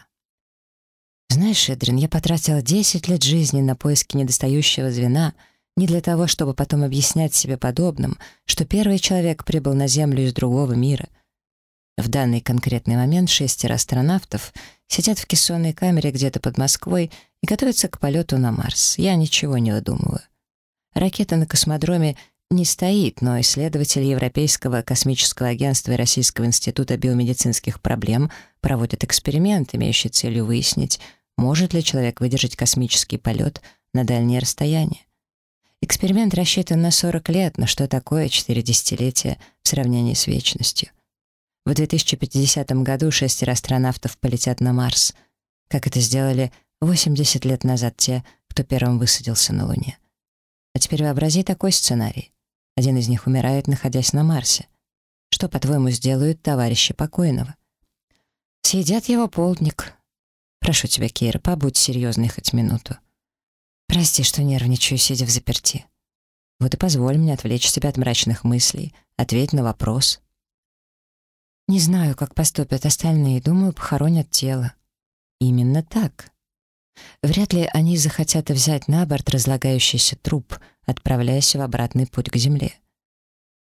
Знаешь, Эдрин, я потратила 10 лет жизни на поиски недостающего звена не для того, чтобы потом объяснять себе подобным, что первый человек прибыл на Землю из другого мира. В данный конкретный момент шестеро астронавтов сидят в кессонной камере где-то под Москвой и готовятся к полету на Марс. Я ничего не выдумываю. Ракета на космодроме не стоит, но исследователи Европейского космического агентства и Российского института биомедицинских проблем проводят эксперимент, имеющий целью выяснить, может ли человек выдержать космический полет на дальние расстояния. Эксперимент рассчитан на 40 лет, но что такое 4 десятилетия в сравнении с вечностью? В 2050 году шестеро астронавтов полетят на Марс, как это сделали 80 лет назад те, кто первым высадился на Луне. А теперь вообрази такой сценарий. Один из них умирает, находясь на Марсе. Что, по-твоему, сделают товарищи покойного? Съедят его полдник. Прошу тебя, Кейра, побудь серьезной хоть минуту. Прости, что нервничаю, сидя в заперти. Вот и позволь мне отвлечь тебя от мрачных мыслей, ответь на вопрос. Не знаю, как поступят остальные, думаю, похоронят тело. Именно так. Вряд ли они захотят взять на борт разлагающийся труп, отправляясь в обратный путь к Земле.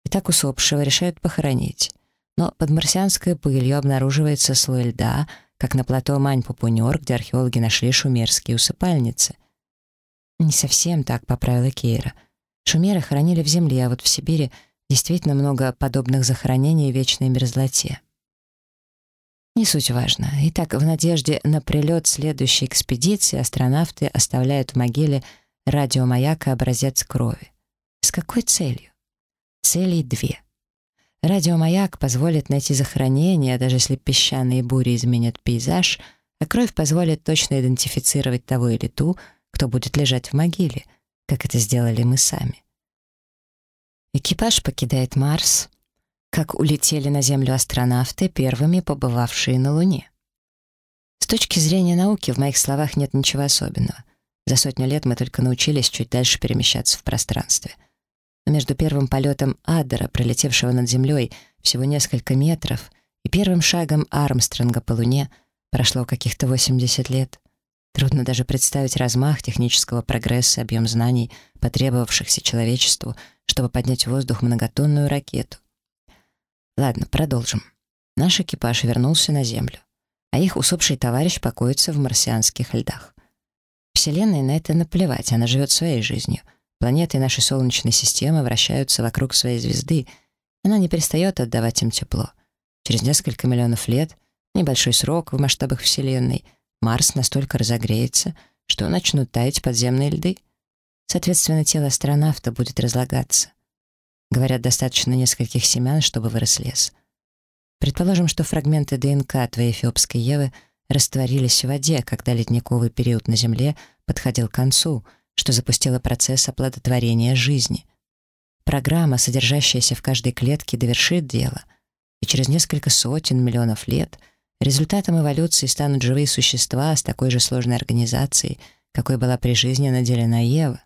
И так усопшего решают похоронить. Но под марсианской пылью обнаруживается слой льда, как на плато Мань-Пупунёр, где археологи нашли шумерские усыпальницы. «Не совсем так», — поправила Кейра. «Шумеры хоронили в земле, а вот в Сибири действительно много подобных захоронений в вечной мерзлоте». Не суть важно. Итак, в надежде на прилет следующей экспедиции астронавты оставляют в могиле радиомаяк и образец крови. С какой целью? Целей две. Радиомаяк позволит найти захоронение, даже если песчаные бури изменят пейзаж, а кровь позволит точно идентифицировать того или ту, кто будет лежать в могиле, как это сделали мы сами. Экипаж покидает Марс, как улетели на Землю астронавты, первыми побывавшие на Луне. С точки зрения науки в моих словах нет ничего особенного. За сотню лет мы только научились чуть дальше перемещаться в пространстве. Между первым полетом Аддера, пролетевшего над Землей всего несколько метров, и первым шагом Армстронга по Луне прошло каких-то 80 лет. Трудно даже представить размах технического прогресса, объем знаний, потребовавшихся человечеству, чтобы поднять в воздух многотонную ракету. Ладно, продолжим. Наш экипаж вернулся на Землю, а их усопший товарищ покоится в марсианских льдах. Вселенной на это наплевать, она живет своей жизнью. Планеты нашей Солнечной системы вращаются вокруг своей звезды, она не перестает отдавать им тепло. Через несколько миллионов лет, небольшой срок в масштабах Вселенной, Марс настолько разогреется, что начнут таять подземные льды. Соответственно, тело астронавта будет разлагаться. Говорят, достаточно нескольких семян, чтобы вырос лес. Предположим, что фрагменты ДНК твоей эфиопской Евы растворились в воде, когда ледниковый период на Земле подходил к концу, что запустило процесс оплодотворения жизни. Программа, содержащаяся в каждой клетке, довершит дело, и через несколько сотен миллионов лет результатом эволюции станут живые существа с такой же сложной организацией, какой была при жизни наделена Ева.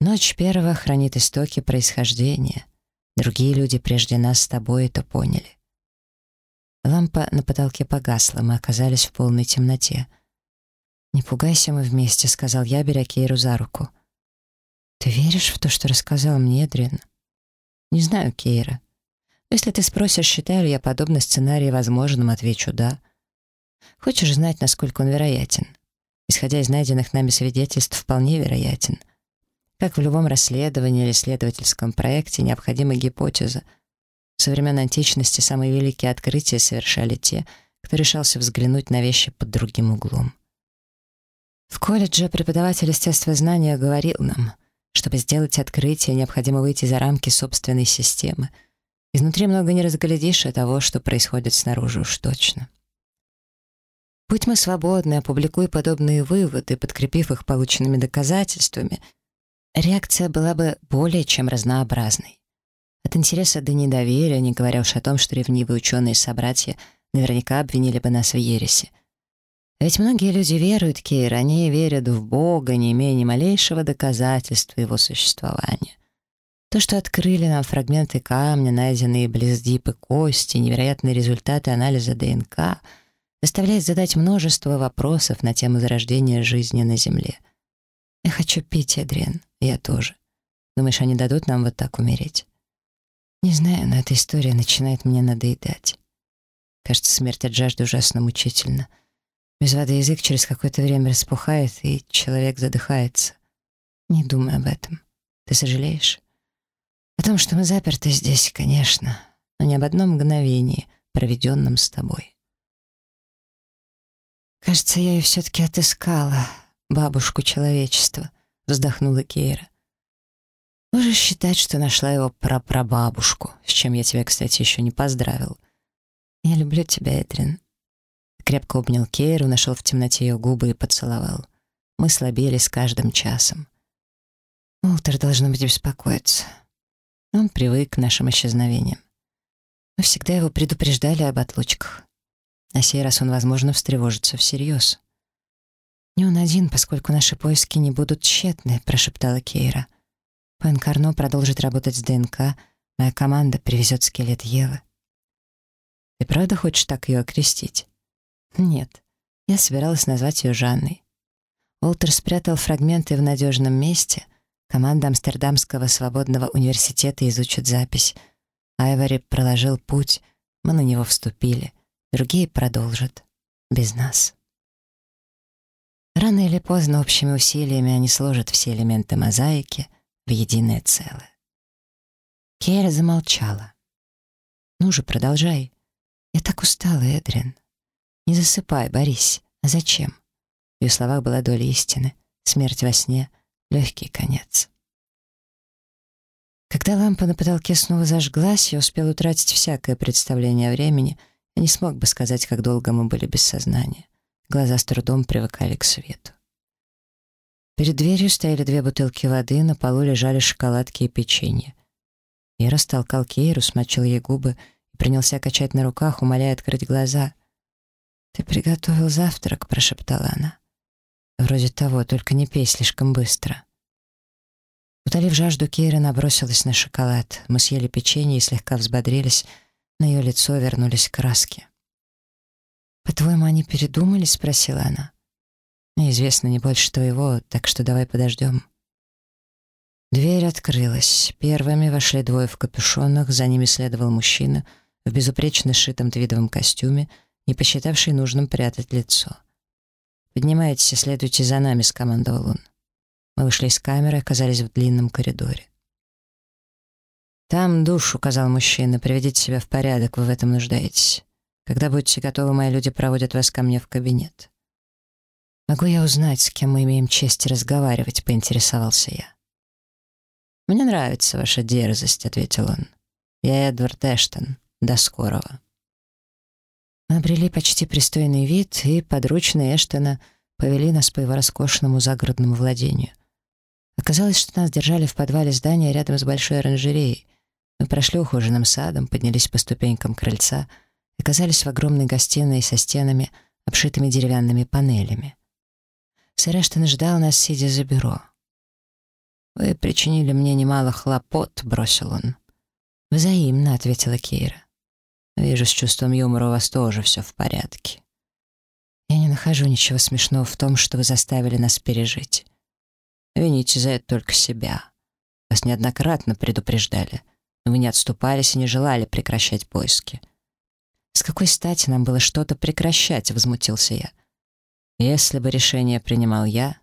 Ночь первого хранит истоки происхождения. Другие люди прежде нас с тобой это поняли. Лампа на потолке погасла, мы оказались в полной темноте. «Не пугайся мы вместе», — сказал я, беря Кейру за руку. «Ты веришь в то, что рассказал мне Эдрин?» «Не знаю, Кейра. Если ты спросишь, считаю ли я подобный сценарий возможным, отвечу «да». Хочешь знать, насколько он вероятен? Исходя из найденных нами свидетельств, вполне вероятен — как в любом расследовании или исследовательском проекте, необходима гипотеза. Со времен античности самые великие открытия совершали те, кто решался взглянуть на вещи под другим углом. В колледже преподаватель естествознания говорил нам, чтобы сделать открытие, необходимо выйти за рамки собственной системы. Изнутри много не разглядишь, а того, что происходит снаружи уж точно. Будь мы свободны, опубликуй подобные выводы, подкрепив их полученными доказательствами — реакция была бы более чем разнообразной. От интереса до недоверия, не говоря уж о том, что ревнивые ученые-собратья наверняка обвинили бы нас в ересе. Ведь многие люди веруют, Кейр, они верят в Бога, не имея ни малейшего доказательства его существования. То, что открыли нам фрагменты камня, найденные близ дипы кости, невероятные результаты анализа ДНК, заставляет задать множество вопросов на тему зарождения жизни на Земле. Я хочу пить, Эдриан. Я тоже. Думаешь, они дадут нам вот так умереть? Не знаю, но эта история начинает мне надоедать. Кажется, смерть от жажды ужасно мучительно. Без воды язык через какое-то время распухает, и человек задыхается. Не думай об этом. Ты сожалеешь? О том, что мы заперты здесь, конечно, но не об одном мгновении, проведенном с тобой. Кажется, я ее все-таки отыскала, бабушку человечества, вздохнула Кейра. Можешь считать, что нашла его прапрабабушку, с чем я тебя, кстати, еще не поздравил. Я люблю тебя, Эдрин. Крепко обнял Кейру, нашел в темноте ее губы и поцеловал. Мы слабели с каждым часом. Уолтер должно быть беспокоиться. Он привык к нашим исчезновениям. Мы всегда его предупреждали об отлучках. На сей раз он, возможно, встревожится всерьез. «Не он один, поскольку наши поиски не будут тщетны», — прошептала Кейра. Пенкарно продолжит работать с ДНК, моя команда привезет скелет Евы. Ты правда хочешь так ее окрестить? Нет. Я собиралась назвать ее Жанной. Уолтер спрятал фрагменты в надежном месте. Команда Амстердамского свободного университета изучит запись. Айвори проложил путь, мы на него вступили. Другие продолжат. Без нас. Рано или поздно общими усилиями они сложат все элементы мозаики в единое целое. Кейра замолчала. «Ну же, продолжай. Я так устала, Эдрин. Не засыпай, Борис. А зачем?» В ее словах была доля истины. Смерть во сне — легкий конец. Когда лампа на потолке снова зажглась, я успел утратить всякое представление о времени и не смог бы сказать, как долго мы были без сознания. Глаза с трудом привыкали к свету. Перед дверью стояли две бутылки воды, на полу лежали шоколадки и печенье. Я растолкал Кейру, смочил ей губы и принялся качать на руках, умоляя открыть глаза. «Ты приготовил завтрак?» — прошептала она. «Вроде того, только не пей слишком быстро». Утолив жажду, Кейра набросилась на шоколад. Мы съели печенье и слегка взбодрились. На ее лицо вернулись краски. «По-твоему, они передумали?» — спросила она. Неизвестно не больше твоего, так что давай подождем. Дверь открылась. Первыми вошли двое в капюшонах, за ними следовал мужчина в безупречно сшитом твидовом костюме, не посчитавший нужным прятать лицо. «Поднимайтесь и следуйте за нами», — скомандовал он. Мы вышли из камеры и оказались в длинном коридоре. «Там душ», — указал мужчина, — «приведите себя в порядок, вы в этом нуждаетесь. Когда будете готовы, мои люди проводят вас ко мне в кабинет». «Могу я узнать, с кем мы имеем честь разговаривать?» — поинтересовался я. «Мне нравится ваша дерзость», — ответил он. «Я Эдвард Эштон. До скорого». Мы обрели почти пристойный вид, и подручные Эштона повели нас по его роскошному загородному владению. Оказалось, что нас держали в подвале здания рядом с большой оранжереей. Мы прошли ухоженным садом, поднялись по ступенькам крыльца и оказались в огромной гостиной со стенами, обшитыми деревянными панелями. Сэр Эштон ждал нас, сидя за бюро. «Вы причинили мне немало хлопот», — бросил он. «Взаимно», — ответила Кейра. «Вижу, с чувством юмора у вас тоже все в порядке». «Я не нахожу ничего смешного в том, что вы заставили нас пережить. Вините за это только себя. Вас неоднократно предупреждали, но вы не отступались и не желали прекращать поиски». «С какой стати нам было что-то прекращать?» — возмутился я. Если бы решение принимал я,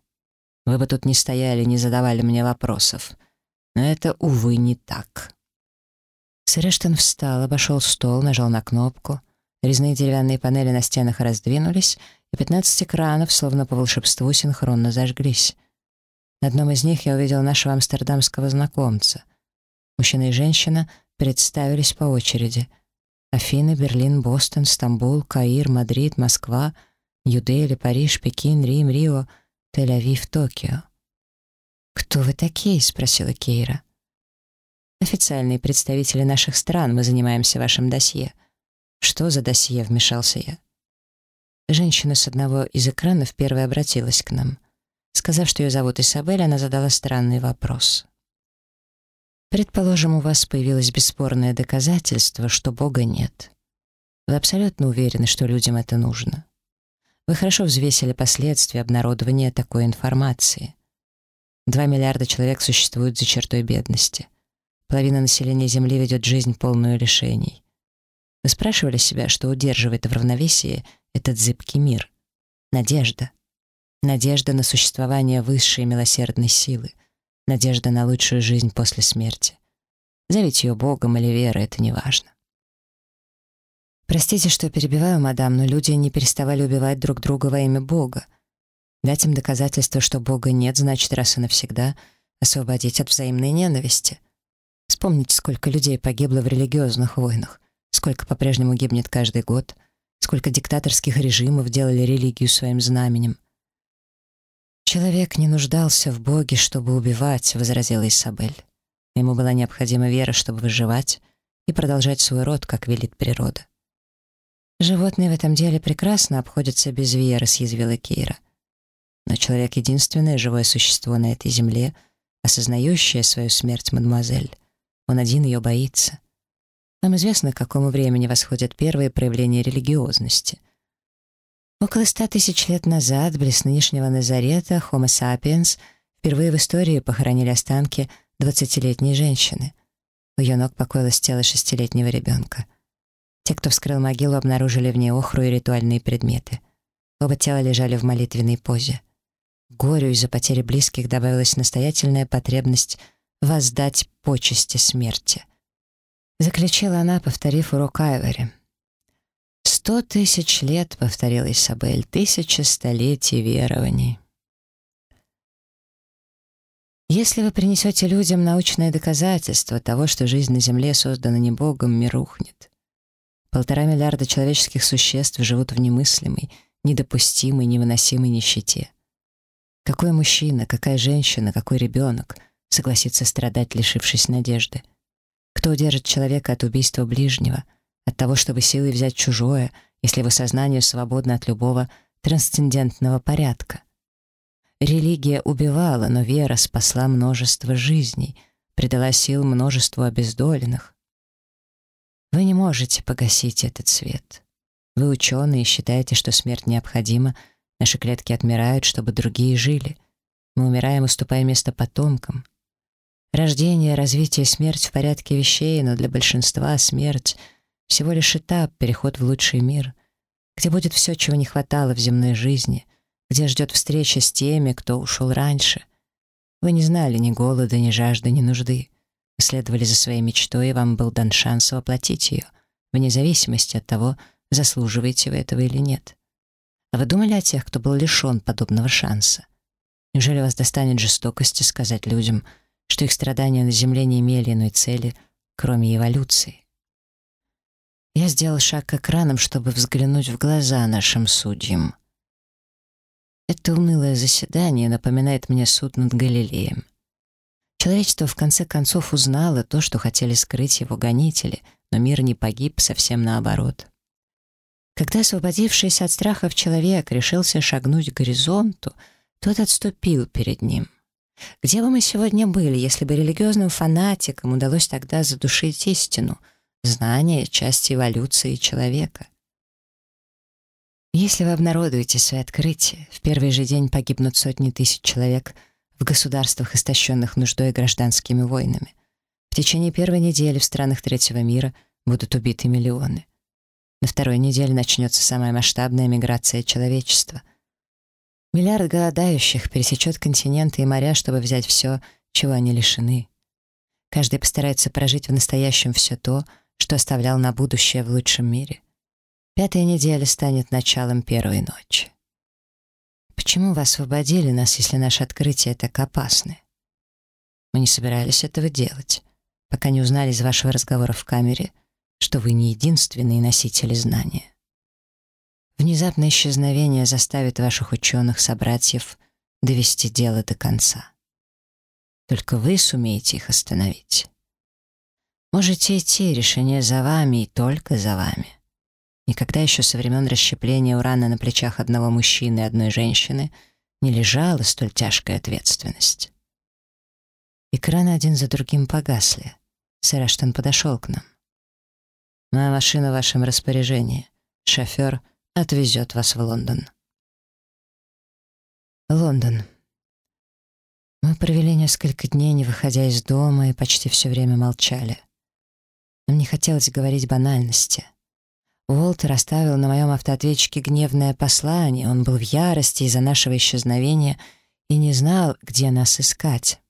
вы бы тут не стояли, не задавали мне вопросов. Но это, увы, не так. Сэрештон встал, обошел стол, нажал на кнопку. Резные деревянные панели на стенах раздвинулись, и 15 экранов, словно по волшебству, синхронно зажглись. На одном из них я увидел нашего амстердамского знакомца. Мужчина и женщина представились по очереди. Афины, Берлин, Бостон, Стамбул, Каир, Мадрид, Москва — Нью-Дели, Париж, Пекин, Рим, Рио, Тель-Авив, Токио. «Кто вы такие?» — спросила Кейра. «Официальные представители наших стран, мы занимаемся вашим досье». «Что за досье?» — вмешался я. Женщина с одного из экранов первой обратилась к нам. Сказав, что ее зовут Исабель, она задала странный вопрос. «Предположим, у вас появилось бесспорное доказательство, что Бога нет. Вы абсолютно уверены, что людям это нужно?» Вы хорошо взвесили последствия обнародования такой информации. Два миллиарда человек существуют за чертой бедности. Половина населения Земли ведет жизнь полную лишений. Вы спрашивали себя, что удерживает в равновесии этот зыбкий мир? Надежда. Надежда на существование высшей милосердной силы. Надежда на лучшую жизнь после смерти. Зовите ее Богом или верой, это не важно. Простите, что перебиваю, мадам, но люди не переставали убивать друг друга во имя Бога. Дать им доказательство, что Бога нет, значит раз и навсегда освободить от взаимной ненависти. Вспомните, сколько людей погибло в религиозных войнах, сколько по-прежнему гибнет каждый год, сколько диктаторских режимов делали религию своим знаменем. «Человек не нуждался в Боге, чтобы убивать», — возразила Исабель. Ему была необходима вера, чтобы выживать и продолжать свой род, как велит природа. «Животные в этом деле прекрасно обходятся без веры», — съязвила Кейра. «Но человек — единственное живое существо на этой земле, осознающее свою смерть, мадемуазель. Он один ее боится. Нам известно, к какому времени восходят первые проявления религиозности. Около ста тысяч лет назад, близ нынешнего Назарета, Homo sapiens впервые в истории похоронили останки двадцатилетней женщины. У ее ног покоилось тело шестилетнего ребенка. Те, кто вскрыл могилу, обнаружили в ней охру и ритуальные предметы. Оба тела лежали в молитвенной позе. Горю из-за потери близких добавилась настоятельная потребность воздать почести смерти. Заключила она, повторив урок Айвори. «Сто тысяч лет», — повторила Исабель, — «тысяча столетий верований». Если вы принесете людям научное доказательство того, что жизнь на Земле создана не Богом, мир рухнет. Полтора миллиарда человеческих существ живут в немыслимой, недопустимой, невыносимой нищете. Какой мужчина, какая женщина, какой ребенок согласится страдать, лишившись надежды? Кто удержит человека от убийства ближнего, от того, чтобы силой взять чужое, если его сознание свободно от любого трансцендентного порядка? Религия убивала, но вера спасла множество жизней, придала сил множеству обездоленных. Вы не можете погасить этот свет. Вы ученые считаете, что смерть необходима, наши клетки отмирают, чтобы другие жили. Мы умираем, уступая место потомкам. Рождение, развитие, смерть в порядке вещей, но для большинства смерть — всего лишь этап, переход в лучший мир, где будет все, чего не хватало в земной жизни, где ждет встреча с теми, кто ушел раньше. Вы не знали ни голода, ни жажды, ни нужды следовали за своей мечтой, и вам был дан шанс воплотить ее, вне зависимости от того, заслуживаете вы этого или нет. А вы думали о тех, кто был лишен подобного шанса? Неужели вас достанет жестокости сказать людям, что их страдания на Земле не имели иной цели, кроме эволюции? Я сделал шаг к экранам, чтобы взглянуть в глаза нашим судьям. Это унылое заседание напоминает мне суд над Галилеем. Человечество в конце концов узнало то, что хотели скрыть его гонители, но мир не погиб, совсем наоборот. Когда освободившийся от страхов человек решился шагнуть к горизонту, тот отступил перед ним. Где бы мы сегодня были, если бы религиозным фанатикам удалось тогда задушить истину, знание — часть эволюции человека? Если вы обнародуете свои открытия, в первый же день погибнут сотни тысяч человек — в государствах, истощенных нуждой и гражданскими войнами. В течение первой недели в странах третьего мира будут убиты миллионы. На второй неделе начнется самая масштабная миграция человечества. Миллиард голодающих пересечет континенты и моря, чтобы взять все, чего они лишены. Каждый постарается прожить в настоящем все то, что оставлял на будущее в лучшем мире. Пятая неделя станет началом первой ночи. Почему вы освободили нас, если наше открытие так опасны? Мы не собирались этого делать, пока не узнали из вашего разговора в камере, что вы не единственные носители знания. Внезапное исчезновение заставит ваших ученых-собратьев довести дело до конца. Только вы сумеете их остановить. Можете идти, решение за вами и только за вами. Никогда еще со времен расщепления урана на плечах одного мужчины и одной женщины не лежала столь тяжкая ответственность. Экраны один за другим погасли. Сэр Аштон подошел к нам. «Моя машина в вашем распоряжении. Шофер отвезет вас в Лондон». Лондон. Мы провели несколько дней, не выходя из дома, и почти все время молчали. Нам не хотелось говорить банальности — Уолтер оставил на моем автоответчике гневное послание. Он был в ярости из-за нашего исчезновения и не знал, где нас искать.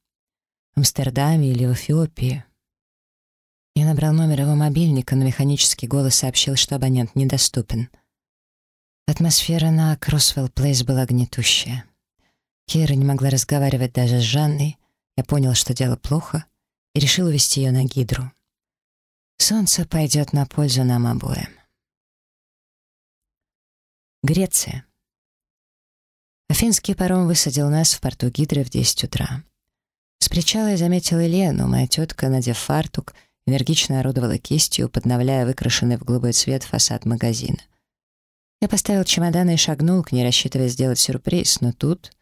В Амстердаме или в Эфиопии. Я набрал номер его мобильника, но механический голос сообщил, что абонент недоступен. Атмосфера на Кроссвелл Плейс была гнетущая. Кира не могла разговаривать даже с Жанной. Я понял, что дело плохо, и решил увести ее на гидру. Солнце пойдет на пользу нам обоим. Греция. Афинский паром высадил нас в порту Гидры в 10 утра. С причала я заметил Елену, моя тетка, надев фартук, энергично орудовала кистью, подновляя выкрашенный в голубой цвет фасад магазина. Я поставил чемоданы и шагнул к ней, рассчитывая сделать сюрприз, но тут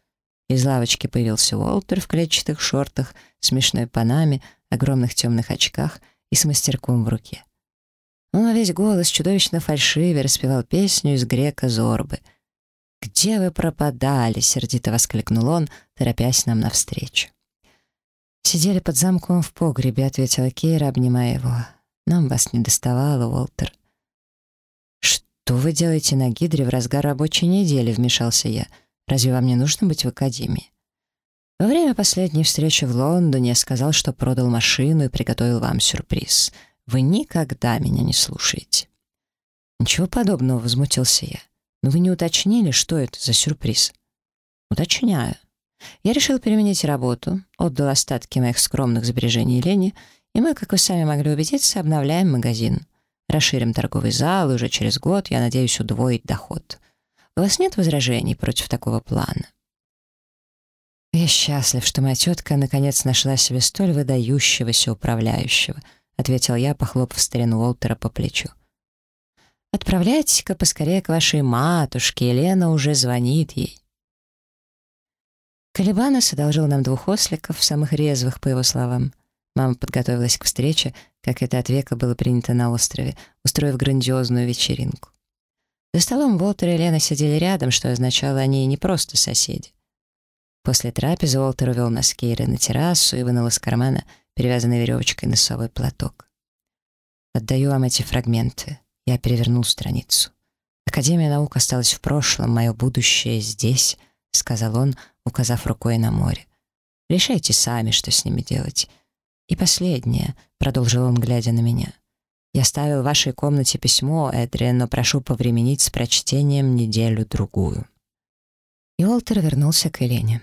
из лавочки появился Уолтер в клетчатых шортах, смешной панаме, огромных темных очках и с мастерком в руке. Он во весь голос чудовищно фальшиве распевал песню из грека Зорбы. «Где вы пропадали?» — сердито воскликнул он, торопясь нам навстречу. «Сидели под замком в погребе», — ответила Кейра, обнимая его. «Нам вас не доставало, Уолтер». «Что вы делаете на Гидре в разгар рабочей недели?» — вмешался я. «Разве вам не нужно быть в академии?» Во время последней встречи в Лондоне я сказал, что продал машину и приготовил вам сюрприз — вы никогда меня не слушаете». «Ничего подобного», — возмутился я. «Но вы не уточнили, что это за сюрприз?» «Уточняю. Я решил переменить работу, отдал остатки моих скромных сбережений Лене, и мы, как вы сами могли убедиться, обновляем магазин. Расширим торговый зал, и уже через год, я надеюсь, удвоить доход. У вас нет возражений против такого плана?» Я счастлив, что моя тетка наконец нашла себе столь выдающегося управляющего —— ответил я, похлопав старину Уолтера по плечу. «Отправляйтесь-ка поскорее к вашей матушке, Елена уже звонит ей». Калибанос одолжил нам двух осликов, самых резвых, по его словам. Мама подготовилась к встрече, как это от века было принято на острове, устроив грандиозную вечеринку. За столом Уолтер и Лена сидели рядом, что означало, они не просто соседи. После трапезы Уолтер увел нас Кейры на террасу и вынул из кармана — перевязанный веревочкой носовой платок. «Отдаю вам эти фрагменты». Я перевернул страницу. «Академия наук осталась в прошлом, мое будущее здесь», — сказал он, указав рукой на море. «Решайте сами, что с ними делать». «И последнее», — продолжил он, глядя на меня. «Я ставил в вашей комнате письмо, Эдриан, но прошу повременить с прочтением неделю-другую». И Уолтер вернулся к Елене.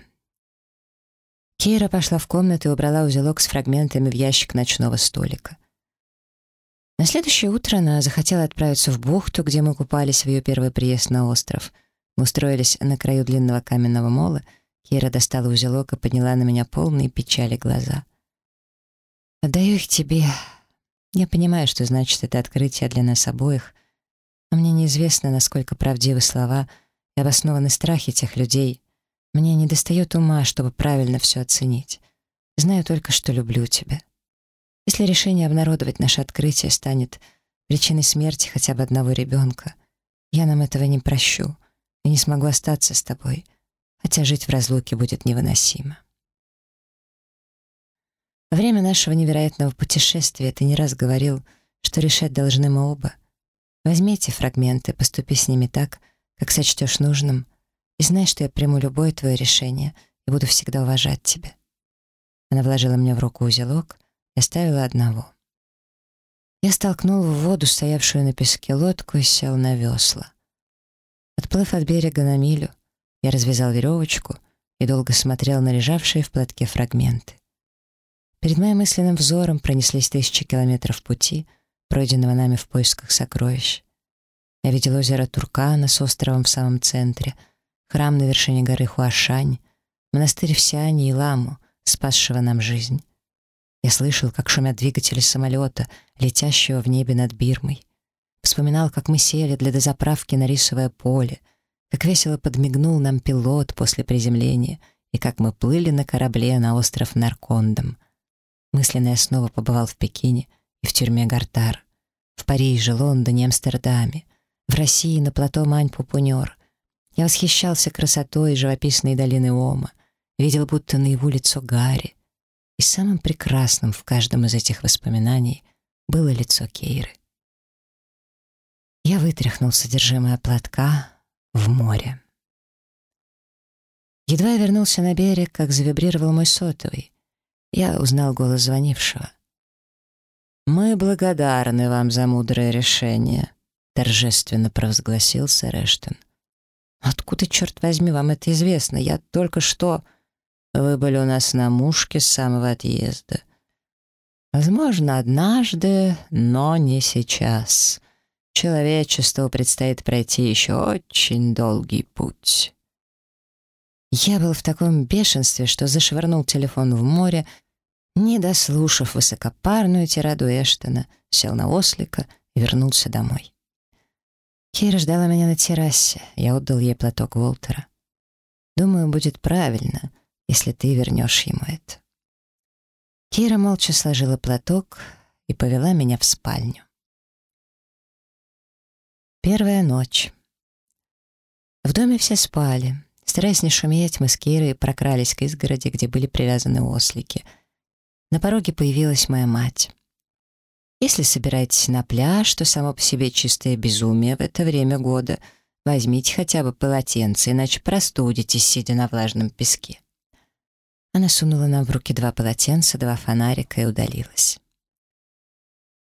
Кейра пошла в комнату и убрала узелок с фрагментами в ящик ночного столика. На следующее утро она захотела отправиться в бухту, где мы купались в ее первый приезд на остров. Мы устроились на краю длинного каменного мола. Кейра достала узелок и подняла на меня полные печали глаза. «Отдаю их тебе. Я понимаю, что значит это открытие для нас обоих, но мне неизвестно, насколько правдивы слова и обоснованы страхи тех людей, мне не достает ума, чтобы правильно все оценить. Знаю только, что люблю тебя. Если решение обнародовать наше открытие станет причиной смерти хотя бы одного ребенка, я нам этого не прощу и не смогу остаться с тобой, хотя жить в разлуке будет невыносимо. Во время нашего невероятного путешествия ты не раз говорил, что решать должны мы оба. Возьми эти фрагменты, поступи с ними так, как сочтешь нужным, и знай, что я приму любое твое решение и буду всегда уважать тебя». Она вложила мне в руку узелок и оставила одного. Я столкнул в воду стоявшую на песке лодку и сел на весла. Отплыв от берега на милю, я развязал веревочку и долго смотрел на лежавшие в платке фрагменты. Перед моим мысленным взором пронеслись тысячи километров пути, пройденного нами в поисках сокровищ. Я видел озеро Туркана с островом в самом центре — храм на вершине горы Хуашань, монастырь в Сиане и Ламу, спасшего нам жизнь. Я слышал, как шумят двигатели самолета, летящего в небе над Бирмой. Вспоминал, как мы сели для дозаправки на рисовое поле, как весело подмигнул нам пилот после приземления и как мы плыли на корабле на остров Наркондом. Мысленно я снова побывал в Пекине и в тюрьме Гартар, в Париже, Лондоне, Амстердаме, в России на плато Мань-Пупунер, я восхищался красотой живописной долины Ома, видел будто наяву лицо Гарри. И самым прекрасным в каждом из этих воспоминаний было лицо Кейры. Я вытряхнул содержимое платка в море. Едва я вернулся на берег, как завибрировал мой сотовый. Я узнал голос звонившего. «Мы благодарны вам за мудрое решение», — торжественно провозгласил сэр Эштон. «Откуда, черт возьми, вам это известно? Я только что...» «Вы были у нас на мушке с самого отъезда. Возможно, однажды, но не сейчас. Человечеству предстоит пройти еще очень долгий путь». Я был в таком бешенстве, что зашвырнул телефон в море, не дослушав высокопарную тираду Эштона, сел на ослика и вернулся домой. Кира ждала меня на террасе. Я отдал ей платок Уолтера. Думаю, будет правильно, если ты вернешь ему это. Кира молча сложила платок и повела меня в спальню. Первая ночь. В доме все спали. Стараясь не шуметь, мы с Кирой прокрались к изгороди, где были привязаны ослики. На пороге появилась моя мать. Если собираетесь на пляж, то само по себе чистое безумие в это время года. Возьмите хотя бы полотенце, иначе простудитесь, сидя на влажном песке. Она сунула нам в руки два полотенца, два фонарика и удалилась.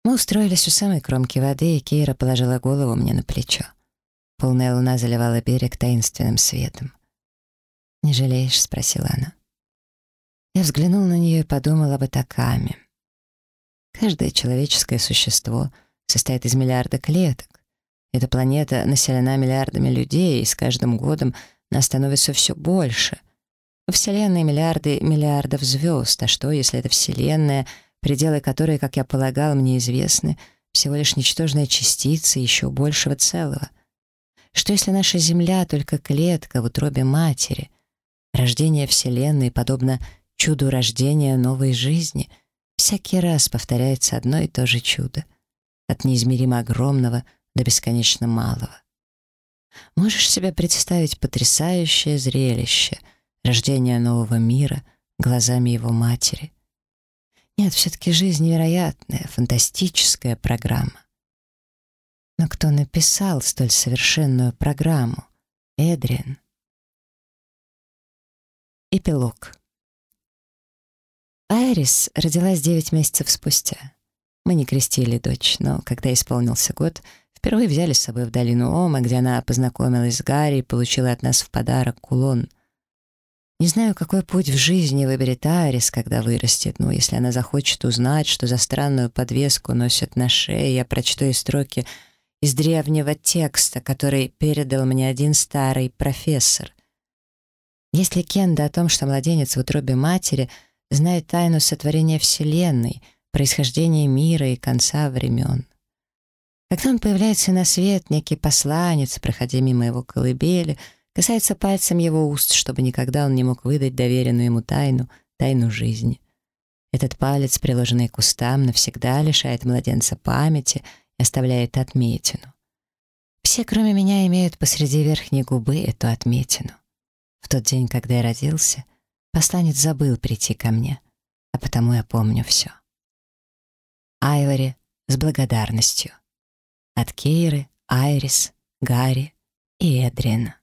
Мы устроились у самой кромки воды, и Кейра положила голову мне на плечо. Полная луна заливала берег таинственным светом. «Не жалеешь?» — спросила она. Я взглянул на нее и подумал об Атакаме. Каждое человеческое существо состоит из миллиарда клеток. Эта планета населена миллиардами людей, и с каждым годом нас становится все больше. Во Вселенной миллиарды миллиардов звезд, а что, если это Вселенная, пределы которой, как я полагал, мне известны, всего лишь ничтожная частица еще большего целого? Что, если наша Земля — только клетка в утробе матери? Рождение Вселенной подобно чуду рождения новой жизни — Всякий раз повторяется одно и то же чудо. От неизмеримо огромного до бесконечно малого. Можешь себе представить потрясающее зрелище рождения нового мира глазами его матери? Нет, все-таки жизнь невероятная, фантастическая программа. Но кто написал столь совершенную программу? Эдриан. Эпилог. Айрис родилась девять месяцев спустя. Мы не крестили дочь, но когда исполнился год, впервые взяли с собой в долину Ома, где она познакомилась с Гарри и получила от нас в подарок кулон. Не знаю, какой путь в жизни выберет Айрис, когда вырастет, но если она захочет узнать, что за странную подвеску носят на шее, я прочту ей строки из древнего текста, который передал мне один старый профессор. Есть легенда о том, что младенец в утробе матери — знает тайну сотворения Вселенной, происхождения мира и конца времен. Когда он появляется на свет, некий посланец, проходя мимо его колыбели, касается пальцем его уст, чтобы никогда он не мог выдать доверенную ему тайну, тайну жизни. Этот палец, приложенный к устам, навсегда лишает младенца памяти и оставляет отметину. Все, кроме меня, имеют посреди верхней губы эту отметину. В тот день, когда я родился — Посланец забыл прийти ко мне, а потому я помню все. Айвори с благодарностью. От Кейры, Айрис, Гарри и Эдрина.